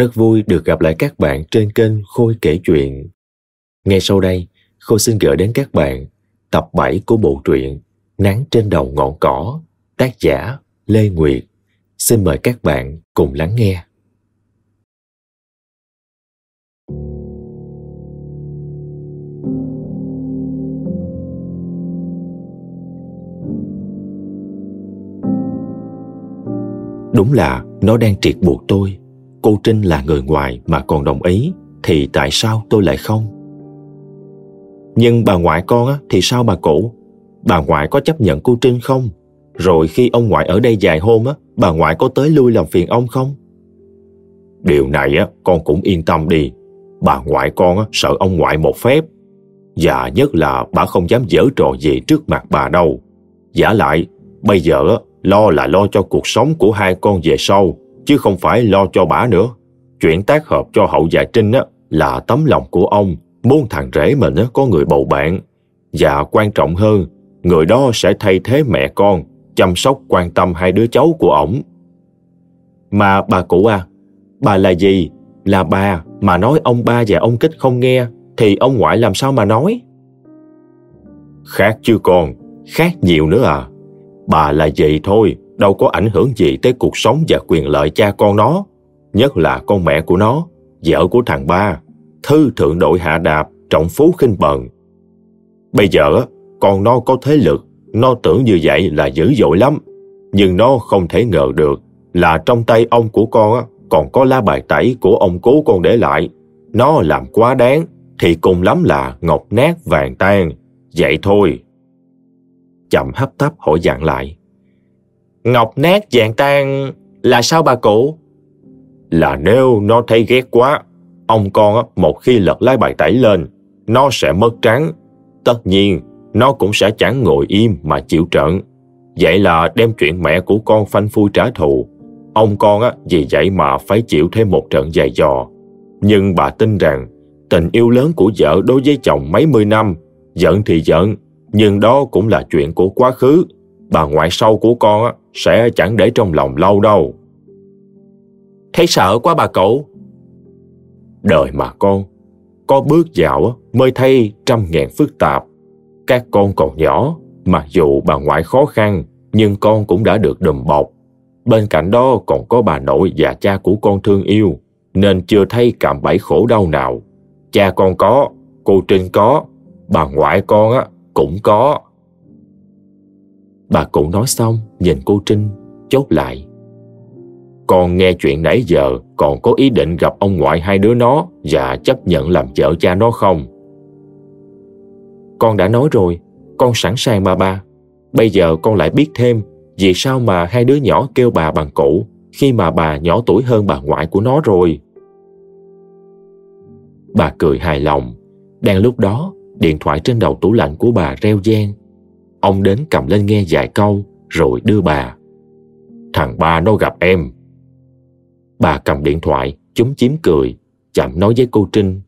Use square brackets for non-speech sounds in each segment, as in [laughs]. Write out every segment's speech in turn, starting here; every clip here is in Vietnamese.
Rất vui được gặp lại các bạn trên kênh Khôi kể chuyện. Ngay sau đây, Khôi xin gửi đến các bạn tập 7 của bộ truyện Nắng trên đầu ngọn cỏ, tác giả Lê Nguyệt. Xin mời các bạn cùng lắng nghe. Đúng là nó đang triệt buộc tôi. Cô Trinh là người ngoài mà còn đồng ý, thì tại sao tôi lại không? Nhưng bà ngoại con á, thì sao bà cụ? Bà ngoại có chấp nhận cô Trinh không? Rồi khi ông ngoại ở đây dài hôm á, bà ngoại có tới lui làm phiền ông không? Điều này á, con cũng yên tâm đi. Bà ngoại con á, sợ ông ngoại một phép. Và nhất là bà không dám dở trò gì trước mặt bà đâu. Giả lại, bây giờ á, lo là lo cho cuộc sống của hai con về sau, chứ không phải lo cho bà nữa. Chuyện tác hợp cho hậu dạ Trinh á, là tấm lòng của ông, muốn thằng rể mình á, có người bầu bạn. Và quan trọng hơn, người đó sẽ thay thế mẹ con, chăm sóc quan tâm hai đứa cháu của ổng. Mà bà cụ à, bà là gì? Là bà mà nói ông ba và ông kích không nghe, thì ông ngoại làm sao mà nói? Khác chứ con, khác nhiều nữa à. Bà là vậy thôi, đâu có ảnh hưởng gì tới cuộc sống và quyền lợi cha con nó. Nhất là con mẹ của nó, vợ của thằng ba, thư thượng đội hạ đạp, trọng phú khinh bần. Bây giờ, con nó có thế lực, nó tưởng như vậy là dữ dội lắm. Nhưng nó không thể ngờ được là trong tay ông của con còn có lá bài tẩy của ông cố con để lại. Nó làm quá đáng, thì cùng lắm là ngọc nát vàng tan. Vậy thôi chậm hấp tấp hỏi dạng lại. Ngọc nát dạng tan là sao bà cụ? Là nếu nó thấy ghét quá, ông con một khi lật lái bài tẩy lên, nó sẽ mất trắng. Tất nhiên, nó cũng sẽ chẳng ngồi im mà chịu trận. Vậy là đem chuyện mẹ của con phanh phui trả thù. Ông con á, vì vậy mà phải chịu thêm một trận dài dò. Nhưng bà tin rằng tình yêu lớn của vợ đối với chồng mấy mươi năm, giận thì giận, nhưng đó cũng là chuyện của quá khứ. Bà ngoại sau của con sẽ chẳng để trong lòng lâu đâu. Thấy sợ quá bà cậu. Đời mà con, có bước vào mới thấy trăm ngàn phức tạp. Các con còn nhỏ, mặc dù bà ngoại khó khăn, nhưng con cũng đã được đùm bọc. Bên cạnh đó còn có bà nội và cha của con thương yêu, nên chưa thấy cảm bẫy khổ đau nào. Cha con có, cô Trinh có, bà ngoại con á cũng có. Bà cụ nói xong, nhìn cô Trinh, chốt lại. Con nghe chuyện nãy giờ còn có ý định gặp ông ngoại hai đứa nó và chấp nhận làm vợ cha nó không? Con đã nói rồi, con sẵn sàng mà ba. Bây giờ con lại biết thêm vì sao mà hai đứa nhỏ kêu bà bằng cụ khi mà bà nhỏ tuổi hơn bà ngoại của nó rồi. Bà cười hài lòng. Đang lúc đó, Điện thoại trên đầu tủ lạnh của bà reo gian. Ông đến cầm lên nghe vài câu rồi đưa bà. Thằng ba nó gặp em. Bà cầm điện thoại, chúng chiếm cười, chậm nói với cô Trinh.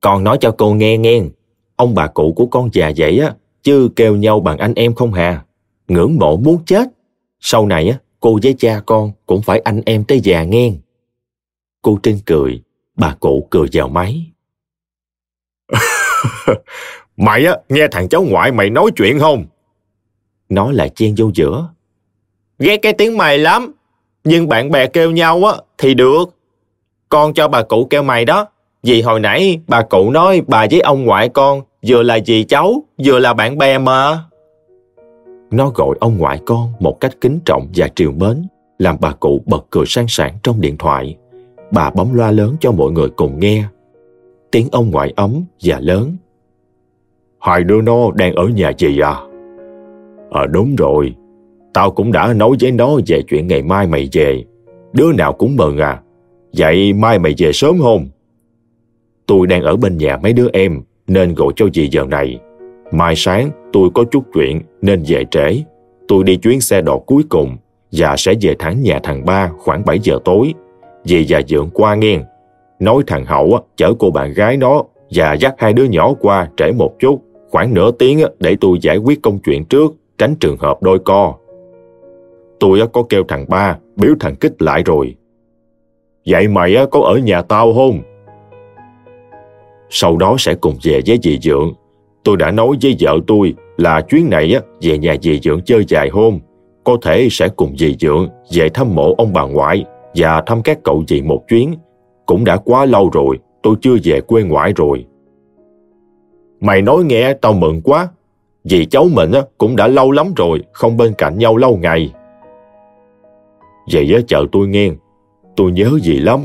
Con nói cho cô nghe nghe, ông bà cụ của con già vậy á, chứ kêu nhau bằng anh em không hà. Ngưỡng mộ muốn chết. Sau này á, cô với cha con cũng phải anh em tới già nghe. Cô Trinh cười, bà cụ cười vào máy. [laughs] mày á, nghe thằng cháu ngoại mày nói chuyện không? Nó lại chen vô giữa. Ghét cái tiếng mày lắm, nhưng bạn bè kêu nhau á thì được. Con cho bà cụ kêu mày đó, vì hồi nãy bà cụ nói bà với ông ngoại con vừa là dì cháu, vừa là bạn bè mà. Nó gọi ông ngoại con một cách kính trọng và triều mến, làm bà cụ bật cười sang sảng trong điện thoại. Bà bấm loa lớn cho mọi người cùng nghe. Tiếng ông ngoại ấm và lớn Hai đứa nó đang ở nhà gì à? Ờ đúng rồi, tao cũng đã nói với nó về chuyện ngày mai mày về. Đứa nào cũng mừng à. Vậy mai mày về sớm không? Tôi đang ở bên nhà mấy đứa em nên gọi cho dì giờ này. Mai sáng tôi có chút chuyện nên về trễ. Tôi đi chuyến xe đò cuối cùng và sẽ về thẳng nhà thằng ba khoảng 7 giờ tối. Dì và dượng qua nghe. Nói thằng Hậu chở cô bạn gái nó và dắt hai đứa nhỏ qua trễ một chút khoảng nửa tiếng để tôi giải quyết công chuyện trước, tránh trường hợp đôi co. Tôi có kêu thằng ba, biếu thằng kích lại rồi. Vậy mày có ở nhà tao không? Sau đó sẽ cùng về với dì Dượng. Tôi đã nói với vợ tôi là chuyến này về nhà dì Dượng chơi dài hôm. Có thể sẽ cùng dì Dượng về thăm mộ ông bà ngoại và thăm các cậu dì một chuyến. Cũng đã quá lâu rồi, tôi chưa về quê ngoại rồi. Mày nói nghe tao mừng quá. Vì cháu mình cũng đã lâu lắm rồi, không bên cạnh nhau lâu ngày. Vậy á chờ tôi nghe, tôi nhớ gì lắm.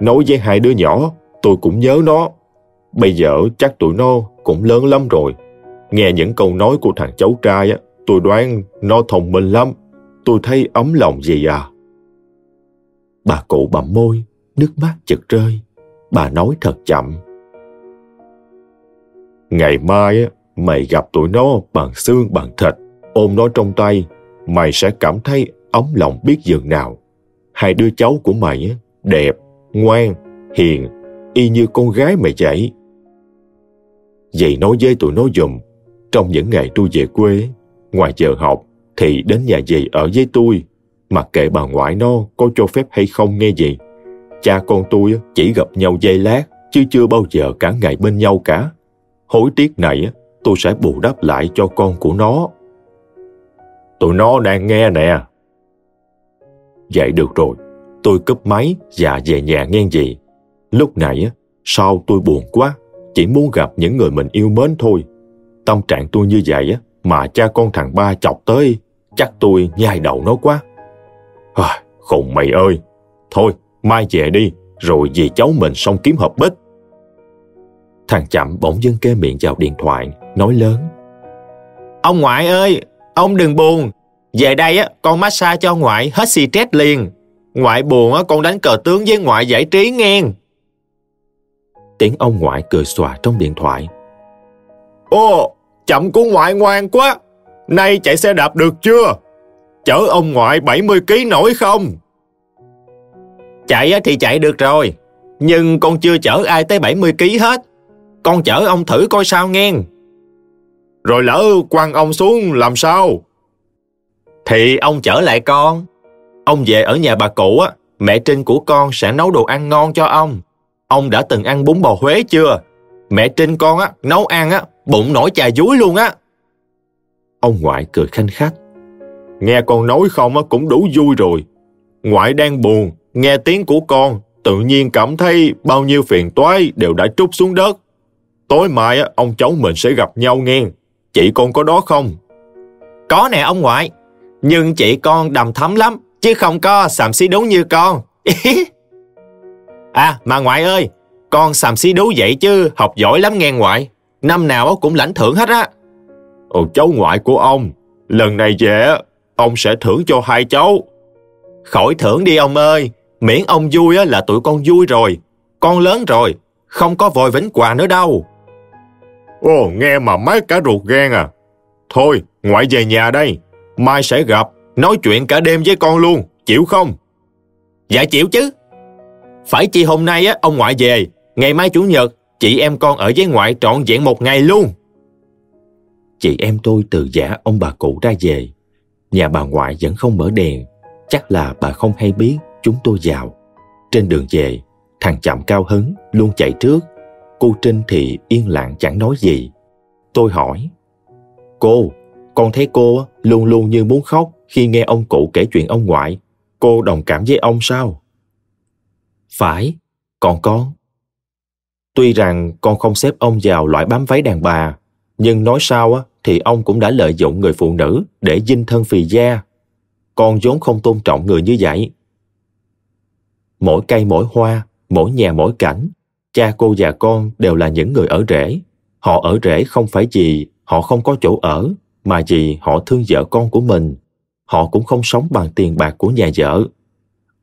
Nói với hai đứa nhỏ, tôi cũng nhớ nó. Bây giờ chắc tụi nó cũng lớn lắm rồi. Nghe những câu nói của thằng cháu trai á, tôi đoán nó thông minh lắm. Tôi thấy ấm lòng gì à. Bà cụ bậm môi, nước mắt chực rơi. Bà nói thật chậm. Ngày mai á, mày gặp tụi nó bằng xương bằng thịt, ôm nó trong tay, mày sẽ cảm thấy ấm lòng biết dường nào. Hai đứa cháu của mày á, đẹp, ngoan, hiền, y như con gái mày vậy. Vậy nói với tụi nó dùm, trong những ngày tôi về quê, ngoài giờ học, thì đến nhà dì ở với tôi, mặc kệ bà ngoại nó có cho phép hay không nghe gì. Cha con tôi chỉ gặp nhau giây lát, chứ chưa bao giờ cả ngày bên nhau cả. Hối tiếc này tôi sẽ bù đắp lại cho con của nó. Tụi nó đang nghe nè. Vậy được rồi, tôi cúp máy và về nhà nghe gì. Lúc nãy, sao tôi buồn quá, chỉ muốn gặp những người mình yêu mến thôi. Tâm trạng tôi như vậy mà cha con thằng ba chọc tới, chắc tôi nhai đầu nó quá. À, khùng mày ơi, thôi mai về đi, rồi về cháu mình xong kiếm hợp bích. Thằng chậm bỗng dưng kê miệng vào điện thoại, nói lớn. Ông ngoại ơi, ông đừng buồn. Về đây á, con massage cho ngoại hết stress liền. Ngoại buồn á, con đánh cờ tướng với ngoại giải trí nghe. Tiếng ông ngoại cười xòa trong điện thoại. Ồ, chậm của ngoại ngoan quá. Nay chạy xe đạp được chưa? Chở ông ngoại 70 kg nổi không? Chạy thì chạy được rồi, nhưng con chưa chở ai tới 70 kg hết. Con chở ông thử coi sao nghe. Rồi lỡ quăng ông xuống làm sao? Thì ông chở lại con. Ông về ở nhà bà cụ á, mẹ Trinh của con sẽ nấu đồ ăn ngon cho ông. Ông đã từng ăn bún bò Huế chưa? Mẹ Trinh con á, nấu ăn á, bụng nổi chà dúi luôn á. Ông ngoại cười khanh khách. Nghe con nói không á, cũng đủ vui rồi. Ngoại đang buồn, nghe tiếng của con, tự nhiên cảm thấy bao nhiêu phiền toái đều đã trút xuống đất. Tối mai á, ông cháu mình sẽ gặp nhau nghe. Chị con có đó không? Có nè ông ngoại. Nhưng chị con đầm thấm lắm, chứ không có xàm xí đúng như con. [laughs] à, mà ngoại ơi, con xàm xí đú vậy chứ học giỏi lắm nghe ngoại. Năm nào cũng lãnh thưởng hết á. Ồ cháu ngoại của ông, lần này về ông sẽ thưởng cho hai cháu. Khỏi thưởng đi ông ơi, miễn ông vui là tụi con vui rồi. Con lớn rồi, không có vòi vĩnh quà nữa đâu. Ồ, nghe mà mát cả ruột gan à. Thôi, ngoại về nhà đây. Mai sẽ gặp, nói chuyện cả đêm với con luôn, chịu không? Dạ chịu chứ. Phải chi hôm nay á, ông ngoại về, ngày mai Chủ nhật, chị em con ở với ngoại trọn vẹn một ngày luôn. Chị em tôi từ giả ông bà cụ ra về. Nhà bà ngoại vẫn không mở đèn, chắc là bà không hay biết chúng tôi vào. Trên đường về, thằng chậm cao hứng luôn chạy trước Cô Trinh thì yên lặng chẳng nói gì. Tôi hỏi, Cô, con thấy cô luôn luôn như muốn khóc khi nghe ông cụ kể chuyện ông ngoại. Cô đồng cảm với ông sao? Phải, còn con? Tuy rằng con không xếp ông vào loại bám váy đàn bà, nhưng nói sao thì ông cũng đã lợi dụng người phụ nữ để dinh thân phì da. Con vốn không tôn trọng người như vậy. Mỗi cây mỗi hoa, mỗi nhà mỗi cảnh, cha cô và con đều là những người ở rễ. Họ ở rễ không phải vì họ không có chỗ ở, mà vì họ thương vợ con của mình. Họ cũng không sống bằng tiền bạc của nhà vợ.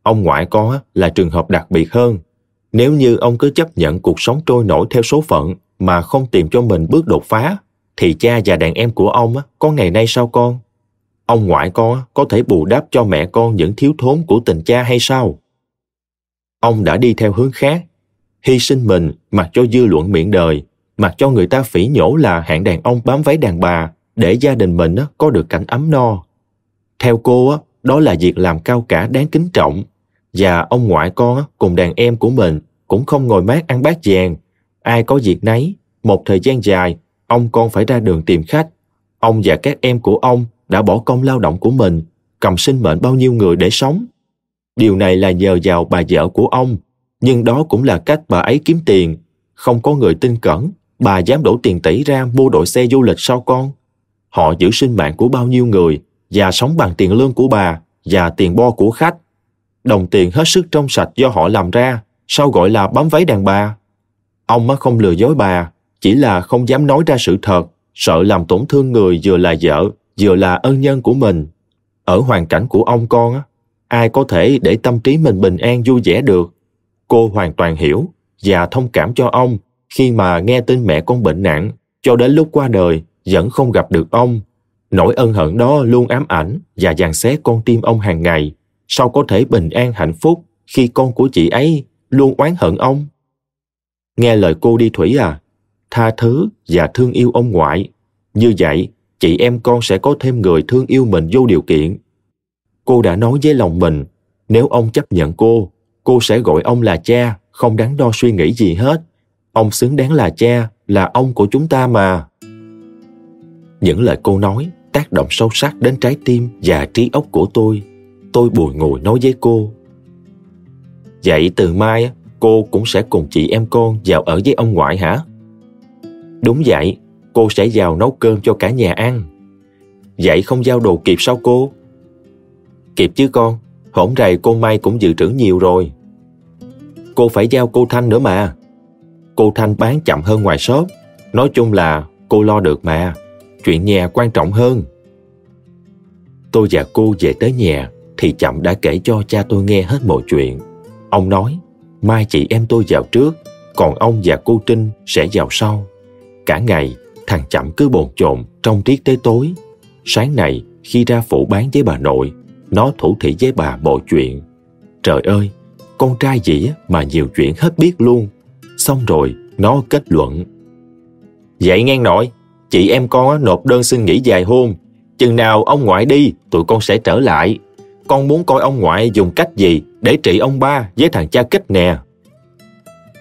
Ông ngoại con là trường hợp đặc biệt hơn. Nếu như ông cứ chấp nhận cuộc sống trôi nổi theo số phận mà không tìm cho mình bước đột phá, thì cha và đàn em của ông có ngày nay sao con? Ông ngoại con có thể bù đắp cho mẹ con những thiếu thốn của tình cha hay sao? Ông đã đi theo hướng khác hy sinh mình mặc cho dư luận miệng đời, mặc cho người ta phỉ nhổ là hạng đàn ông bám váy đàn bà để gia đình mình có được cảnh ấm no. Theo cô, đó là việc làm cao cả đáng kính trọng, và ông ngoại con cùng đàn em của mình cũng không ngồi mát ăn bát vàng. Ai có việc nấy, một thời gian dài, ông con phải ra đường tìm khách. Ông và các em của ông đã bỏ công lao động của mình, cầm sinh mệnh bao nhiêu người để sống. Điều này là nhờ vào bà vợ của ông, nhưng đó cũng là cách bà ấy kiếm tiền. Không có người tin cẩn, bà dám đổ tiền tỷ ra mua đội xe du lịch sao con? Họ giữ sinh mạng của bao nhiêu người và sống bằng tiền lương của bà và tiền bo của khách. Đồng tiền hết sức trong sạch do họ làm ra, sao gọi là bám váy đàn bà? Ông mới không lừa dối bà, chỉ là không dám nói ra sự thật, sợ làm tổn thương người vừa là vợ, vừa là ân nhân của mình. Ở hoàn cảnh của ông con, ai có thể để tâm trí mình bình an vui vẻ được. Cô hoàn toàn hiểu và thông cảm cho ông khi mà nghe tin mẹ con bệnh nặng, cho đến lúc qua đời vẫn không gặp được ông. Nỗi ân hận đó luôn ám ảnh và dàn xé con tim ông hàng ngày. Sao có thể bình an hạnh phúc khi con của chị ấy luôn oán hận ông? Nghe lời cô đi Thủy à, tha thứ và thương yêu ông ngoại. Như vậy, chị em con sẽ có thêm người thương yêu mình vô điều kiện. Cô đã nói với lòng mình, nếu ông chấp nhận cô, cô sẽ gọi ông là cha, không đáng đo suy nghĩ gì hết. Ông xứng đáng là cha, là ông của chúng ta mà. Những lời cô nói tác động sâu sắc đến trái tim và trí óc của tôi. Tôi bùi ngồi nói với cô. Vậy từ mai cô cũng sẽ cùng chị em con vào ở với ông ngoại hả? Đúng vậy, cô sẽ vào nấu cơm cho cả nhà ăn. Vậy không giao đồ kịp sao cô? Kịp chứ con, hổn rày cô Mai cũng dự trữ nhiều rồi. Cô phải giao cô Thanh nữa mà. Cô Thanh bán chậm hơn ngoài shop. Nói chung là cô lo được mà. Chuyện nhà quan trọng hơn. Tôi và cô về tới nhà thì chậm đã kể cho cha tôi nghe hết mọi chuyện. Ông nói, mai chị em tôi vào trước, còn ông và cô Trinh sẽ vào sau. Cả ngày, thằng chậm cứ bồn chồn trong tiết tới tối. Sáng này, khi ra phủ bán với bà nội, nó thủ thị với bà mọi chuyện. Trời ơi, con trai dĩ mà nhiều chuyện hết biết luôn. Xong rồi, nó kết luận. Vậy ngang nội, chị em con nộp đơn xin nghỉ dài hôn. Chừng nào ông ngoại đi, tụi con sẽ trở lại. Con muốn coi ông ngoại dùng cách gì để trị ông ba với thằng cha kích nè.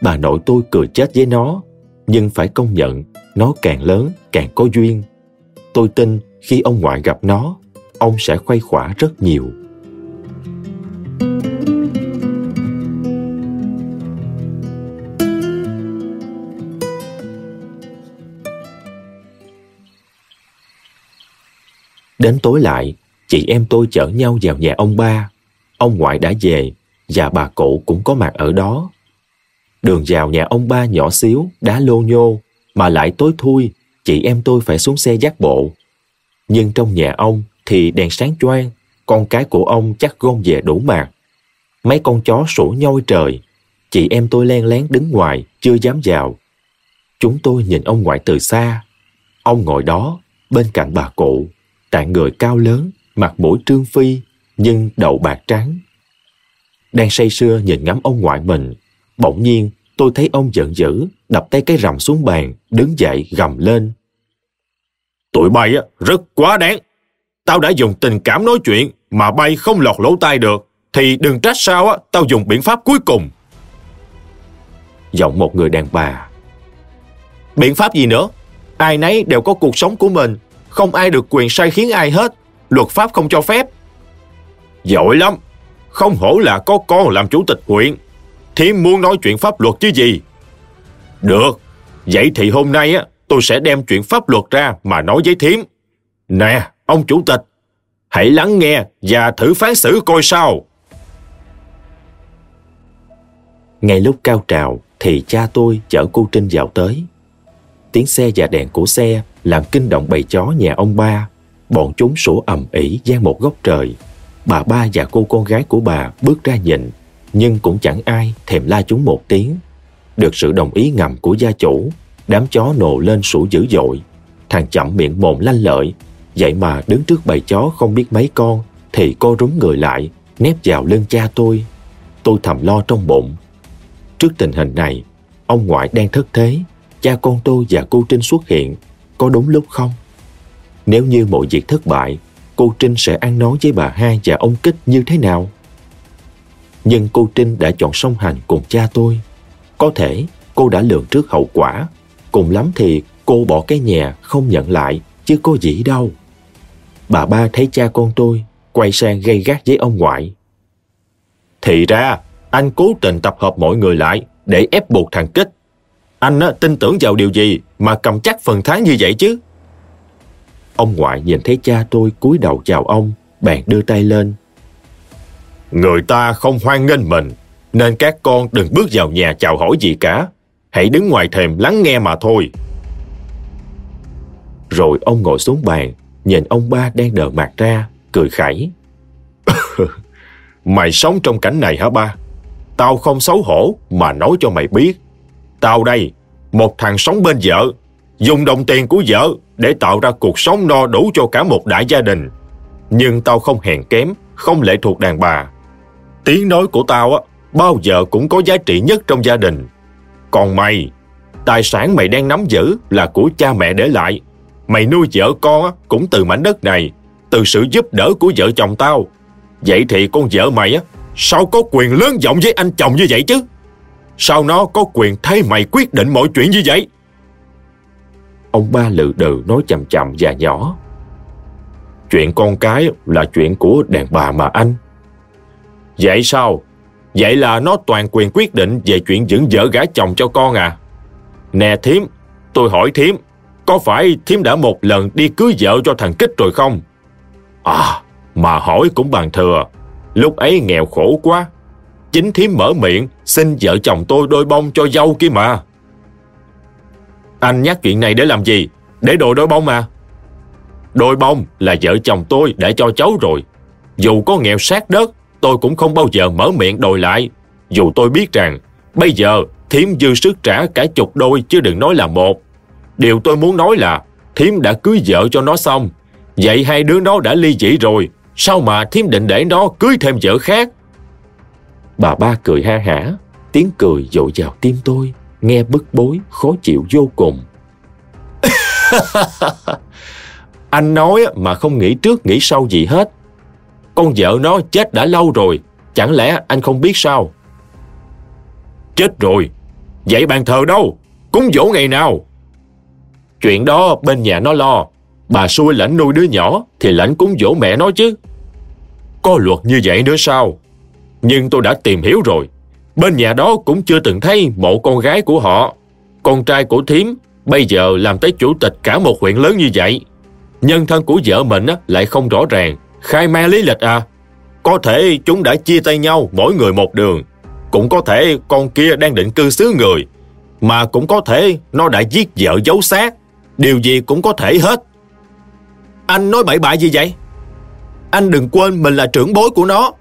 Bà nội tôi cười chết với nó, nhưng phải công nhận nó càng lớn càng có duyên. Tôi tin khi ông ngoại gặp nó, ông sẽ khuây khỏa rất nhiều. Đến tối lại, chị em tôi chở nhau vào nhà ông ba. Ông ngoại đã về và bà cụ cũng có mặt ở đó. Đường vào nhà ông ba nhỏ xíu, đá lô nhô, mà lại tối thui, chị em tôi phải xuống xe dắt bộ. Nhưng trong nhà ông thì đèn sáng choang, con cái của ông chắc gom về đủ mạc. Mấy con chó sủa nhoi trời, chị em tôi len lén đứng ngoài, chưa dám vào. Chúng tôi nhìn ông ngoại từ xa. Ông ngồi đó, bên cạnh bà cụ, tạng người cao lớn, mặt mũi trương phi, nhưng đầu bạc trắng. Đang say sưa nhìn ngắm ông ngoại mình, bỗng nhiên tôi thấy ông giận dữ, đập tay cái rầm xuống bàn, đứng dậy gầm lên. Tụi bay á, rất quá đáng. Tao đã dùng tình cảm nói chuyện mà bay không lọt lỗ tai được, thì đừng trách sao á, tao dùng biện pháp cuối cùng. Giọng một người đàn bà. Biện pháp gì nữa? Ai nấy đều có cuộc sống của mình, không ai được quyền sai khiến ai hết, luật pháp không cho phép. Giỏi lắm, không hổ là có con làm chủ tịch huyện. Thiếm muốn nói chuyện pháp luật chứ gì? Được, vậy thì hôm nay á, tôi sẽ đem chuyện pháp luật ra mà nói với Thiếm. Nè, ông chủ tịch, hãy lắng nghe và thử phán xử coi sao. Ngay lúc cao trào thì cha tôi chở cô Trinh vào tới. Tiếng xe và đèn của xe làm kinh động bầy chó nhà ông ba. Bọn chúng sủa ầm ĩ gian một góc trời. Bà ba và cô con gái của bà bước ra nhìn, nhưng cũng chẳng ai thèm la chúng một tiếng. Được sự đồng ý ngầm của gia chủ, đám chó nổ lên sủa dữ dội. Thằng chậm miệng mồm lanh lợi, vậy mà đứng trước bầy chó không biết mấy con, thì cô rúng người lại, nép vào lưng cha tôi. Tôi thầm lo trong bụng. Trước tình hình này, ông ngoại đang thất thế, cha con tôi và cô Trinh xuất hiện, có đúng lúc không? Nếu như mọi việc thất bại, cô Trinh sẽ ăn nói với bà hai và ông Kích như thế nào? Nhưng cô Trinh đã chọn song hành cùng cha tôi. Có thể cô đã lường trước hậu quả. Cùng lắm thì cô bỏ cái nhà không nhận lại, chứ có gì đâu. Bà ba thấy cha con tôi, quay sang gây gắt với ông ngoại. Thì ra, anh cố tình tập hợp mọi người lại để ép buộc thằng Kích. Anh á, tin tưởng vào điều gì mà cầm chắc phần thắng như vậy chứ? Ông ngoại nhìn thấy cha tôi cúi đầu chào ông, bèn đưa tay lên. Người ta không hoan nghênh mình, nên các con đừng bước vào nhà chào hỏi gì cả. Hãy đứng ngoài thềm lắng nghe mà thôi. Rồi ông ngồi xuống bàn, nhìn ông ba đang đờ mặt ra, cười khẩy. [laughs] mày sống trong cảnh này hả ba? Tao không xấu hổ mà nói cho mày biết. Tao đây, một thằng sống bên vợ, dùng đồng tiền của vợ để tạo ra cuộc sống no đủ cho cả một đại gia đình. Nhưng tao không hèn kém, không lệ thuộc đàn bà. Tiếng nói của tao á, bao giờ cũng có giá trị nhất trong gia đình. Còn mày, tài sản mày đang nắm giữ là của cha mẹ để lại. Mày nuôi vợ con á, cũng từ mảnh đất này, từ sự giúp đỡ của vợ chồng tao. Vậy thì con vợ mày á, sao có quyền lớn giọng với anh chồng như vậy chứ? Sao nó có quyền thay mày quyết định mọi chuyện như vậy? Ông ba lự đừ nói chậm chậm và nhỏ. Chuyện con cái là chuyện của đàn bà mà anh. Vậy sao? Vậy là nó toàn quyền quyết định về chuyện dẫn vợ gả chồng cho con à? Nè thím, tôi hỏi thím, có phải thím đã một lần đi cưới vợ cho thằng Kích rồi không? À, mà hỏi cũng bằng thừa. Lúc ấy nghèo khổ quá. Chính thím mở miệng xin vợ chồng tôi đôi bông cho dâu kia mà. Anh nhắc chuyện này để làm gì? Để đồ đôi bông mà. Đôi bông là vợ chồng tôi đã cho cháu rồi. Dù có nghèo sát đất, tôi cũng không bao giờ mở miệng đòi lại. Dù tôi biết rằng, bây giờ thiếm dư sức trả cả chục đôi chứ đừng nói là một. Điều tôi muốn nói là, thiếm đã cưới vợ cho nó xong. Vậy hai đứa nó đã ly dị rồi, sao mà thiếm định để nó cưới thêm vợ khác? Bà ba cười ha hả, tiếng cười dội vào tim tôi, nghe bức bối, khó chịu vô cùng. [laughs] Anh nói mà không nghĩ trước nghĩ sau gì hết. Con vợ nó chết đã lâu rồi, chẳng lẽ anh không biết sao? Chết rồi, vậy bàn thờ đâu? Cúng dỗ ngày nào? Chuyện đó bên nhà nó lo, bà xui lãnh nuôi đứa nhỏ thì lãnh cúng dỗ mẹ nó chứ. Có luật như vậy nữa sao? Nhưng tôi đã tìm hiểu rồi. Bên nhà đó cũng chưa từng thấy mộ con gái của họ. Con trai của thím bây giờ làm tới chủ tịch cả một huyện lớn như vậy. Nhân thân của vợ mình lại không rõ ràng. Khai ma lý lịch à? Có thể chúng đã chia tay nhau mỗi người một đường. Cũng có thể con kia đang định cư xứ người. Mà cũng có thể nó đã giết vợ giấu xác. Điều gì cũng có thể hết. Anh nói bậy bạ gì vậy? Anh đừng quên mình là trưởng bối của nó.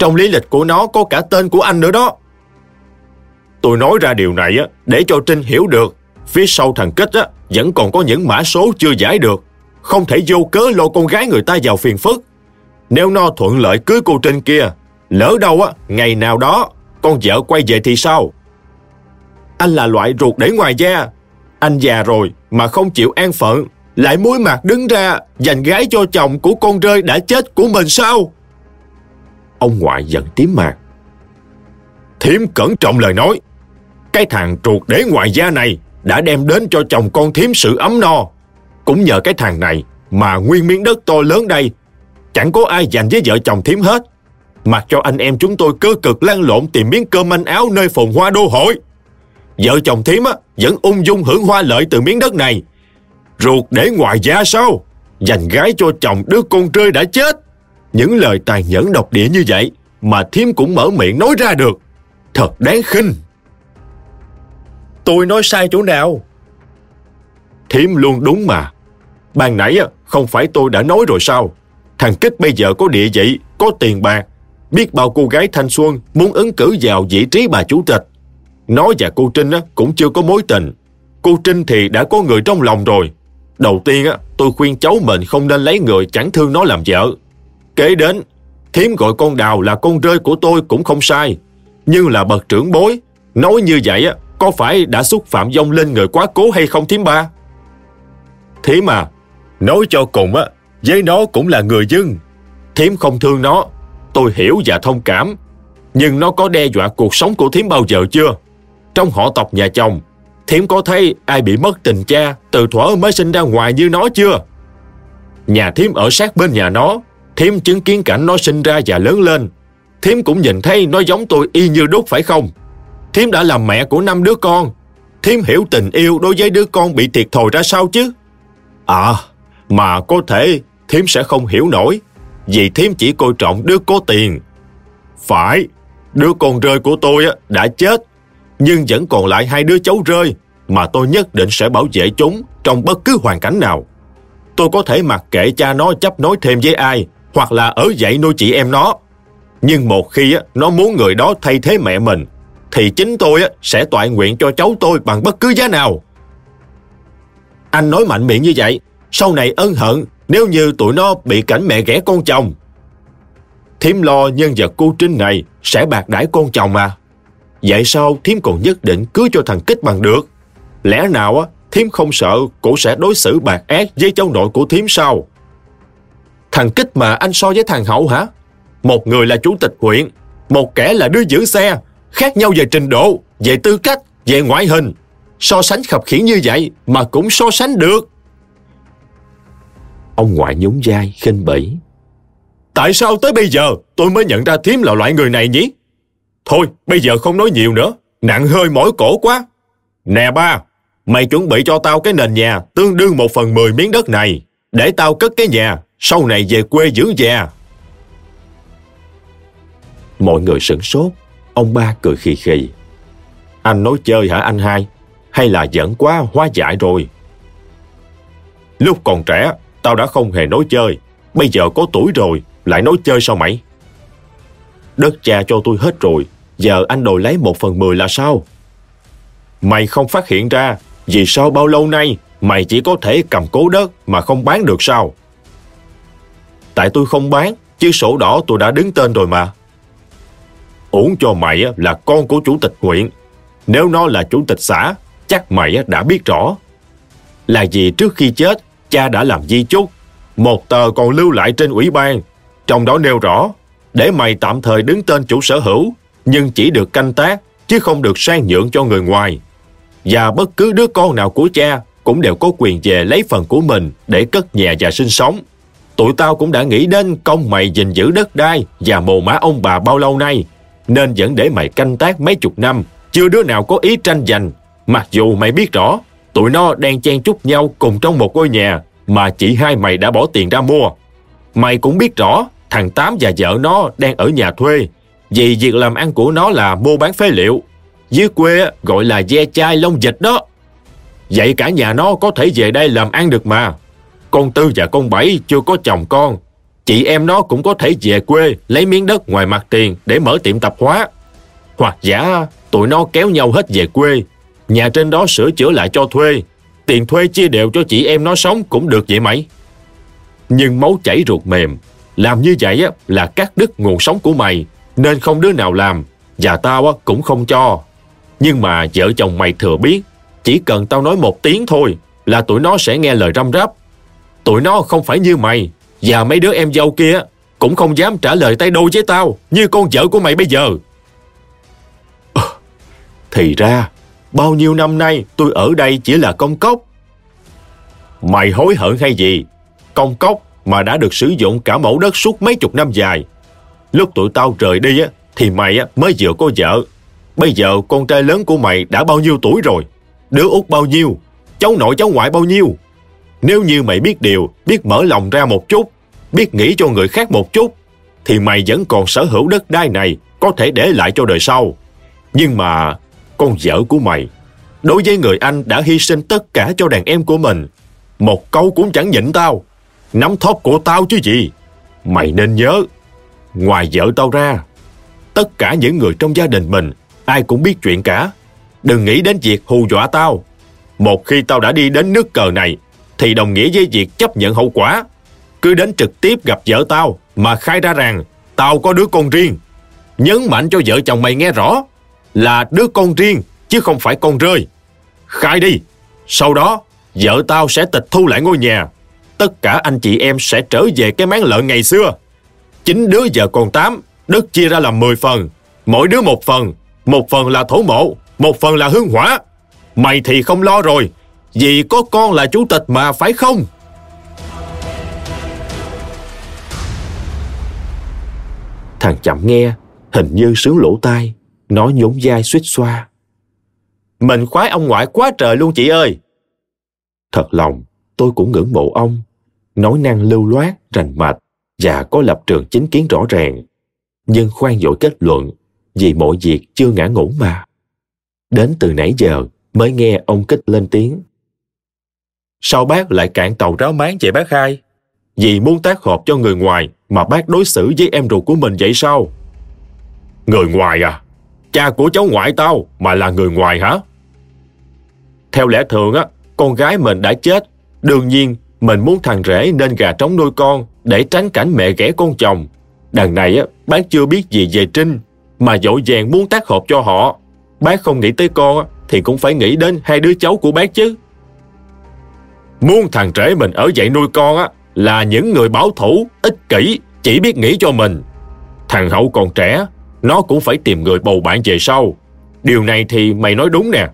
Trong lý lịch của nó có cả tên của anh nữa đó. Tôi nói ra điều này á để cho Trinh hiểu được phía sau thằng Kích á vẫn còn có những mã số chưa giải được. Không thể vô cớ lôi con gái người ta vào phiền phức. Nếu nó thuận lợi cưới cô Trinh kia, lỡ đâu á, ngày nào đó, con vợ quay về thì sao? Anh là loại ruột để ngoài da. Anh già rồi mà không chịu an phận, lại muối mặt đứng ra dành gái cho chồng của con rơi đã chết của mình sao? Ông ngoại giận tím mặt. Thiếm cẩn trọng lời nói. Cái thằng ruột đế ngoài gia này đã đem đến cho chồng con thiếm sự ấm no. Cũng nhờ cái thằng này mà nguyên miếng đất to lớn đây chẳng có ai dành với vợ chồng thiếm hết. Mặc cho anh em chúng tôi cơ cực lan lộn tìm miếng cơm manh áo nơi phồn hoa đô hội. Vợ chồng thiếm á, vẫn ung dung hưởng hoa lợi từ miếng đất này. Ruột để ngoài da sao? Dành gái cho chồng đứa con rơi đã chết. Những lời tàn nhẫn độc địa như vậy mà Thiêm cũng mở miệng nói ra được. Thật đáng khinh. Tôi nói sai chỗ nào? Thiêm luôn đúng mà. Ban nãy không phải tôi đã nói rồi sao? Thằng Kích bây giờ có địa vị, có tiền bạc. Biết bao cô gái thanh xuân muốn ứng cử vào vị trí bà chủ tịch. Nó và cô Trinh cũng chưa có mối tình. Cô Trinh thì đã có người trong lòng rồi. Đầu tiên tôi khuyên cháu mình không nên lấy người chẳng thương nó làm vợ. Kế đến, thiếm gọi con đào là con rơi của tôi cũng không sai. Nhưng là bậc trưởng bối, nói như vậy có phải đã xúc phạm dông lên người quá cố hay không thiếm ba? Thiếm à, nói cho cùng á, với nó cũng là người dân. Thiếm không thương nó, tôi hiểu và thông cảm. Nhưng nó có đe dọa cuộc sống của thím bao giờ chưa? Trong họ tộc nhà chồng, thím có thấy ai bị mất tình cha từ thuở mới sinh ra ngoài như nó chưa? Nhà thím ở sát bên nhà nó, thím chứng kiến cảnh nó sinh ra và lớn lên. Thím cũng nhìn thấy nó giống tôi y như đúc phải không? Thím đã làm mẹ của năm đứa con. Thím hiểu tình yêu đối với đứa con bị thiệt thòi ra sao chứ? À, mà có thể thím sẽ không hiểu nổi vì thím chỉ coi trọng đứa có tiền. Phải, đứa con rơi của tôi đã chết nhưng vẫn còn lại hai đứa cháu rơi mà tôi nhất định sẽ bảo vệ chúng trong bất cứ hoàn cảnh nào. Tôi có thể mặc kệ cha nó chấp nối thêm với ai hoặc là ở dậy nuôi chị em nó. Nhưng một khi nó muốn người đó thay thế mẹ mình thì chính tôi sẽ toại nguyện cho cháu tôi bằng bất cứ giá nào. Anh nói mạnh miệng như vậy, sau này ân hận nếu như tụi nó bị cảnh mẹ ghẻ con chồng. Thiếm lo nhân vật cô Trinh này sẽ bạc đãi con chồng mà Vậy sao Thiếm còn nhất định cứ cho thằng Kích bằng được? Lẽ nào á Thiếm không sợ cổ sẽ đối xử bạc ác với cháu nội của Thiếm sao? Thằng Kích mà anh so với thằng Hậu hả? Một người là chủ tịch huyện, một kẻ là đứa giữ xe, khác nhau về trình độ, về tư cách, về ngoại hình. So sánh khập khiển như vậy mà cũng so sánh được. Ông ngoại nhún vai khinh bỉ. Tại sao tới bây giờ tôi mới nhận ra Thiếm là loại người này nhỉ? Thôi, bây giờ không nói nhiều nữa, nặng hơi mỏi cổ quá. Nè ba, mày chuẩn bị cho tao cái nền nhà tương đương một phần mười miếng đất này, để tao cất cái nhà, sau này về quê giữ già. Mọi người sửng sốt, ông ba cười khì khì. Anh nói chơi hả anh hai? Hay là giỡn quá hóa giải rồi? Lúc còn trẻ, tao đã không hề nói chơi. Bây giờ có tuổi rồi, lại nói chơi sao mày? Đất cha cho tôi hết rồi, giờ anh đòi lấy một phần mười là sao? Mày không phát hiện ra, vì sao bao lâu nay mày chỉ có thể cầm cố đất mà không bán được sao? Tại tôi không bán, chứ sổ đỏ tôi đã đứng tên rồi mà. Uổng cho mày là con của chủ tịch huyện. Nếu nó là chủ tịch xã, chắc mày đã biết rõ. Là vì trước khi chết, cha đã làm di chúc. Một tờ còn lưu lại trên ủy ban, trong đó nêu rõ để mày tạm thời đứng tên chủ sở hữu, nhưng chỉ được canh tác, chứ không được sang nhượng cho người ngoài. Và bất cứ đứa con nào của cha cũng đều có quyền về lấy phần của mình để cất nhà và sinh sống. Tụi tao cũng đã nghĩ đến công mày gìn giữ đất đai và mồ mã ông bà bao lâu nay, nên vẫn để mày canh tác mấy chục năm, chưa đứa nào có ý tranh giành. Mặc dù mày biết rõ, tụi nó đang chen chúc nhau cùng trong một ngôi nhà mà chỉ hai mày đã bỏ tiền ra mua. Mày cũng biết rõ, thằng Tám và vợ nó đang ở nhà thuê, vì việc làm ăn của nó là mua bán phế liệu. Dưới quê gọi là ve chai lông dịch đó. Vậy cả nhà nó có thể về đây làm ăn được mà. Con Tư và con Bảy chưa có chồng con. Chị em nó cũng có thể về quê, lấy miếng đất ngoài mặt tiền để mở tiệm tạp hóa. Hoặc giả, tụi nó kéo nhau hết về quê. Nhà trên đó sửa chữa lại cho thuê. Tiền thuê chia đều cho chị em nó sống cũng được vậy mày. Nhưng máu chảy ruột mềm. Làm như vậy là cắt đứt nguồn sống của mày. Nên không đứa nào làm. Và tao cũng không cho. Nhưng mà vợ chồng mày thừa biết. Chỉ cần tao nói một tiếng thôi, là tụi nó sẽ nghe lời răm rắp Tụi nó không phải như mày. Và mấy đứa em dâu kia Cũng không dám trả lời tay đôi với tao Như con vợ của mày bây giờ. À, Thì ra Bao nhiêu năm nay tôi ở đây chỉ là công cốc. Mày hối hận hay gì? Công cốc mà đã được sử dụng cả mẫu đất suốt mấy chục năm dài. Lúc tụi tao rời đi á Thì mày á mới vừa có vợ. Bây giờ con trai lớn của mày đã bao nhiêu tuổi rồi? Đứa út bao nhiêu? Cháu nội cháu ngoại bao nhiêu? Nếu như mày biết điều, biết mở lòng ra một chút, biết nghĩ cho người khác một chút, thì mày vẫn còn sở hữu đất đai này có thể để lại cho đời sau. Nhưng mà, con vợ của mày, đối với người anh đã hy sinh tất cả cho đàn em của mình, một câu cũng chẳng nhịn tao, nắm thóp của tao chứ gì. Mày nên nhớ, ngoài vợ tao ra, tất cả những người trong gia đình mình, ai cũng biết chuyện cả. Đừng nghĩ đến việc hù dọa tao. Một khi tao đã đi đến nước cờ này, thì đồng nghĩa với việc chấp nhận hậu quả. Cứ đến trực tiếp gặp vợ tao mà khai ra rằng tao có đứa con riêng. Nhấn mạnh cho vợ chồng mày nghe rõ là đứa con riêng chứ không phải con rơi. Khai đi. Sau đó, vợ tao sẽ tịch thu lại ngôi nhà. Tất cả anh chị em sẽ trở về cái máng lợn ngày xưa. Chính đứa vợ còn tám, đất chia ra làm 10 phần. mỗi đứa một phần, một phần là thổ mộ, một phần là hương hỏa. Mày thì không lo rồi, vì có con là chủ tịch mà phải không? Thằng chậm nghe, hình như sướng lỗ tai, nó nhốn dai suýt xoa. Mình khoái ông ngoại quá trời luôn chị ơi. Thật lòng, tôi cũng ngưỡng mộ ông. Nói năng lưu loát, rành mạch và có lập trường chính kiến rõ ràng. Nhưng khoan dội kết luận, vì mọi việc chưa ngã ngủ mà. Đến từ nãy giờ mới nghe ông kích lên tiếng. Sao bác lại cạn tàu ráo máng vậy bác hai? Vì muốn tác hợp cho người ngoài mà bác đối xử với em ruột của mình vậy sao? Người ngoài à? Cha của cháu ngoại tao mà là người ngoài hả? Theo lẽ thường á, con gái mình đã chết. Đương nhiên, mình muốn thằng rể nên gà trống nuôi con để tránh cảnh mẹ ghẻ con chồng. Đằng này á, bác chưa biết gì về Trinh mà dội vàng muốn tác hợp cho họ. Bác không nghĩ tới con á, thì cũng phải nghĩ đến hai đứa cháu của bác chứ. Muốn thằng trẻ mình ở dậy nuôi con á là những người bảo thủ, ích kỷ, chỉ biết nghĩ cho mình. Thằng Hậu còn trẻ, nó cũng phải tìm người bầu bạn về sau. Điều này thì mày nói đúng nè.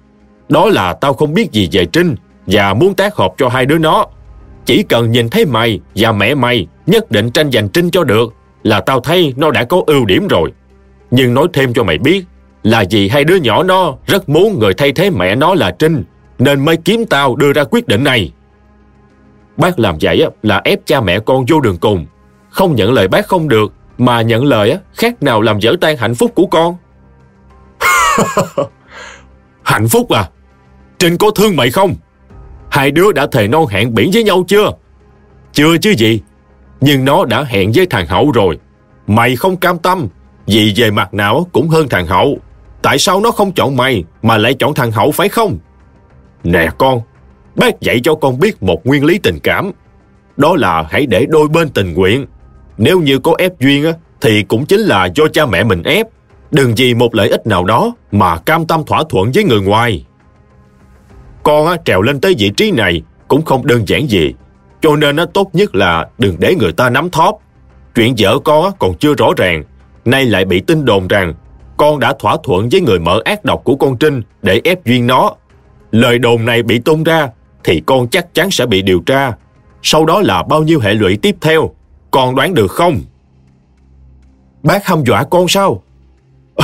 Đó là tao không biết gì về Trinh và muốn tác hợp cho hai đứa nó. Chỉ cần nhìn thấy mày và mẹ mày nhất định tranh giành Trinh cho được là tao thấy nó đã có ưu điểm rồi. Nhưng nói thêm cho mày biết là vì hai đứa nhỏ nó rất muốn người thay thế mẹ nó là Trinh nên mới kiếm tao đưa ra quyết định này. Bác làm vậy là ép cha mẹ con vô đường cùng. Không nhận lời bác không được mà nhận lời khác nào làm dở tan hạnh phúc của con. [laughs] hạnh phúc à? Trinh có thương mày không? Hai đứa đã thề non hẹn biển với nhau chưa? Chưa chứ gì. Nhưng nó đã hẹn với thằng Hậu rồi. Mày không cam tâm, vì về mặt nào cũng hơn thằng Hậu. Tại sao nó không chọn mày mà lại chọn thằng Hậu phải không? Nè con, bác dạy cho con biết một nguyên lý tình cảm. Đó là hãy để đôi bên tình nguyện. Nếu như có ép duyên á, thì cũng chính là do cha mẹ mình ép. Đừng vì một lợi ích nào đó mà cam tâm thỏa thuận với người ngoài. Con á, trèo lên tới vị trí này cũng không đơn giản gì. Cho nên á, tốt nhất là đừng để người ta nắm thóp. Chuyện vợ con á, còn chưa rõ ràng. Nay lại bị tin đồn rằng con đã thỏa thuận với người mở ác độc của con Trinh để ép duyên nó. Lời đồn này bị tung ra thì con chắc chắn sẽ bị điều tra. Sau đó là bao nhiêu hệ lụy tiếp theo, con đoán được không? Bác hăm dọa con sao? [laughs]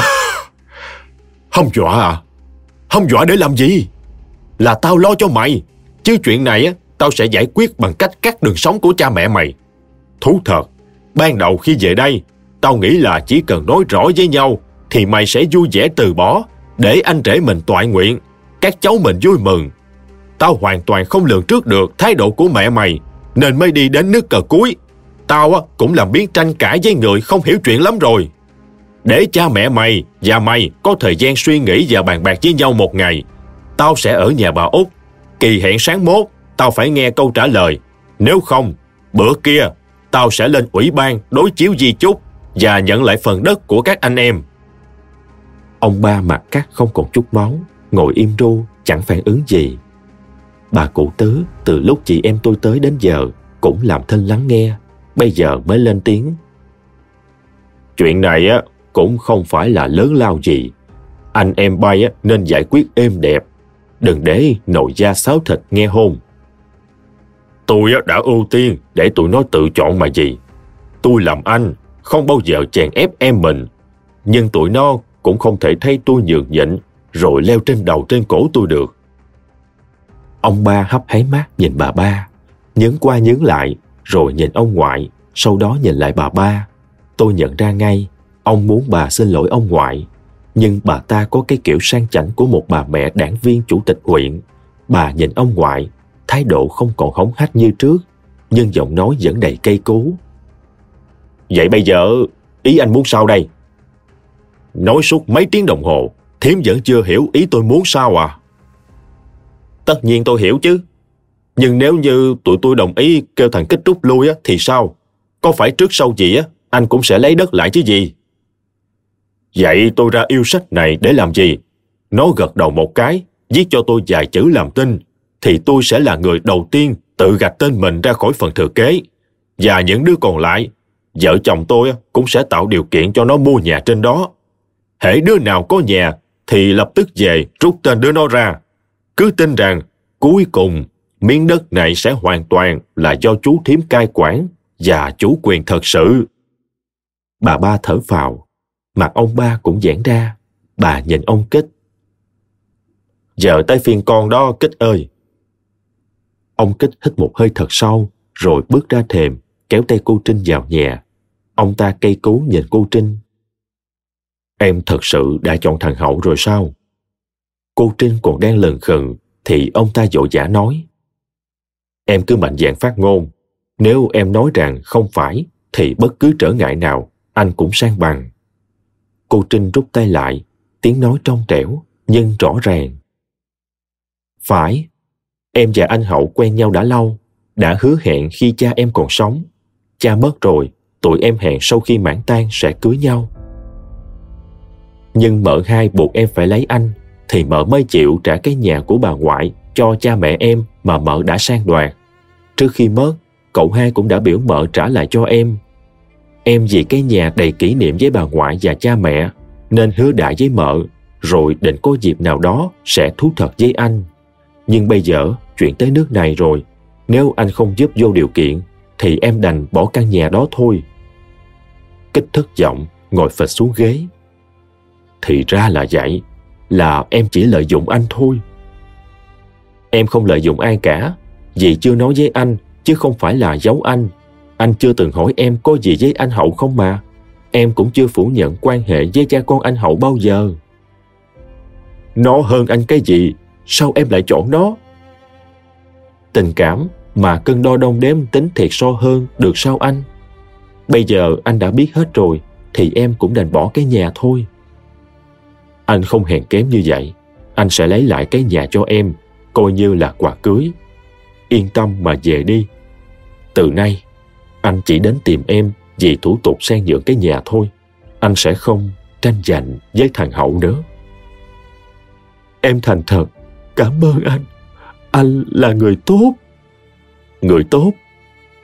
hăm dọa à? Hăm dọa để làm gì? Là tao lo cho mày, chứ chuyện này á, tao sẽ giải quyết bằng cách cắt đường sống của cha mẹ mày. Thú thật, ban đầu khi về đây, tao nghĩ là chỉ cần nói rõ với nhau thì mày sẽ vui vẻ từ bỏ để anh rể mình toại nguyện, các cháu mình vui mừng. Tao hoàn toàn không lường trước được thái độ của mẹ mày nên mới đi đến nước cờ cuối. Tao á, cũng làm biến tranh cãi với người không hiểu chuyện lắm rồi. Để cha mẹ mày và mày có thời gian suy nghĩ và bàn bạc với nhau một ngày, tao sẽ ở nhà bà Út. Kỳ hẹn sáng mốt, tao phải nghe câu trả lời. Nếu không, bữa kia, tao sẽ lên ủy ban đối chiếu di chúc và nhận lại phần đất của các anh em. Ông ba mặt cắt không còn chút máu, ngồi im ru, chẳng phản ứng gì. Bà cụ tứ từ lúc chị em tôi tới đến giờ cũng làm thinh lắng nghe, bây giờ mới lên tiếng. Chuyện này á cũng không phải là lớn lao gì. Anh em bay á nên giải quyết êm đẹp, đừng để nội gia sáo thịt nghe hôn. Tôi á đã ưu tiên để tụi nó tự chọn mà gì. Tôi làm anh, không bao giờ chèn ép em mình. Nhưng tụi nó cũng không thể thấy tôi nhường nhịn rồi leo trên đầu trên cổ tôi được. Ông ba hấp háy mắt nhìn bà ba, nhấn qua nhấn lại, rồi nhìn ông ngoại, sau đó nhìn lại bà ba. Tôi nhận ra ngay, ông muốn bà xin lỗi ông ngoại, nhưng bà ta có cái kiểu sang chảnh của một bà mẹ đảng viên chủ tịch huyện. Bà nhìn ông ngoại, thái độ không còn hống hách như trước, nhưng giọng nói vẫn đầy cây cú. Vậy bây giờ, ý anh muốn sao đây? Nói suốt mấy tiếng đồng hồ, thiếm vẫn chưa hiểu ý tôi muốn sao à? Tất nhiên tôi hiểu chứ. Nhưng nếu như tụi tôi đồng ý kêu thằng Kích rút lui á, thì sao? Có phải trước sau gì á, anh cũng sẽ lấy đất lại chứ gì? Vậy tôi ra yêu sách này để làm gì? Nó gật đầu một cái, viết cho tôi vài chữ làm tin, thì tôi sẽ là người đầu tiên tự gạch tên mình ra khỏi phần thừa kế. Và những đứa còn lại, vợ chồng tôi cũng sẽ tạo điều kiện cho nó mua nhà trên đó. hễ đứa nào có nhà thì lập tức về rút tên đứa nó ra. Cứ tin rằng cuối cùng miếng đất này sẽ hoàn toàn là do chú thím cai quản và chủ quyền thật sự. Bà ba thở vào, mặt ông ba cũng giãn ra, bà nhìn ông Kích. Giờ tới phiên con đó Kích ơi. Ông Kích hít một hơi thật sâu, rồi bước ra thềm, kéo tay cô Trinh vào nhà. Ông ta cây cú nhìn cô Trinh. Em thật sự đã chọn thằng Hậu rồi sao? Cô Trinh còn đang lần khừng, thì ông ta dỗ giả nói. Em cứ mạnh dạn phát ngôn. Nếu em nói rằng không phải, thì bất cứ trở ngại nào, anh cũng sang bằng. Cô Trinh rút tay lại, tiếng nói trong trẻo, nhưng rõ ràng. Phải, em và anh Hậu quen nhau đã lâu, đã hứa hẹn khi cha em còn sống. Cha mất rồi, tụi em hẹn sau khi mãn tan sẽ cưới nhau. Nhưng mợ hai buộc em phải lấy anh, thì mợ mới chịu trả cái nhà của bà ngoại cho cha mẹ em mà mợ đã sang đoạt. Trước khi mất, cậu hai cũng đã biểu mợ trả lại cho em. Em vì cái nhà đầy kỷ niệm với bà ngoại và cha mẹ, nên hứa đại với mợ, rồi định có dịp nào đó sẽ thú thật với anh. Nhưng bây giờ, chuyện tới nước này rồi, nếu anh không giúp vô điều kiện, thì em đành bỏ căn nhà đó thôi. Kích thất vọng, ngồi phịch xuống ghế. Thì ra là vậy, là em chỉ lợi dụng anh thôi. Em không lợi dụng ai cả, vì chưa nói với anh, chứ không phải là giấu anh. Anh chưa từng hỏi em có gì với anh Hậu không mà. Em cũng chưa phủ nhận quan hệ với cha con anh Hậu bao giờ. Nó hơn anh cái gì? Sao em lại chọn nó? Tình cảm mà cân đo đong đếm tính thiệt so hơn được sao anh? Bây giờ anh đã biết hết rồi, thì em cũng đành bỏ cái nhà thôi. Anh không hèn kém như vậy. Anh sẽ lấy lại cái nhà cho em, coi như là quà cưới. Yên tâm mà về đi. Từ nay, anh chỉ đến tìm em vì thủ tục sang nhượng cái nhà thôi. Anh sẽ không tranh giành với thằng Hậu nữa. Em thành thật, cảm ơn anh. Anh là người tốt. Người tốt?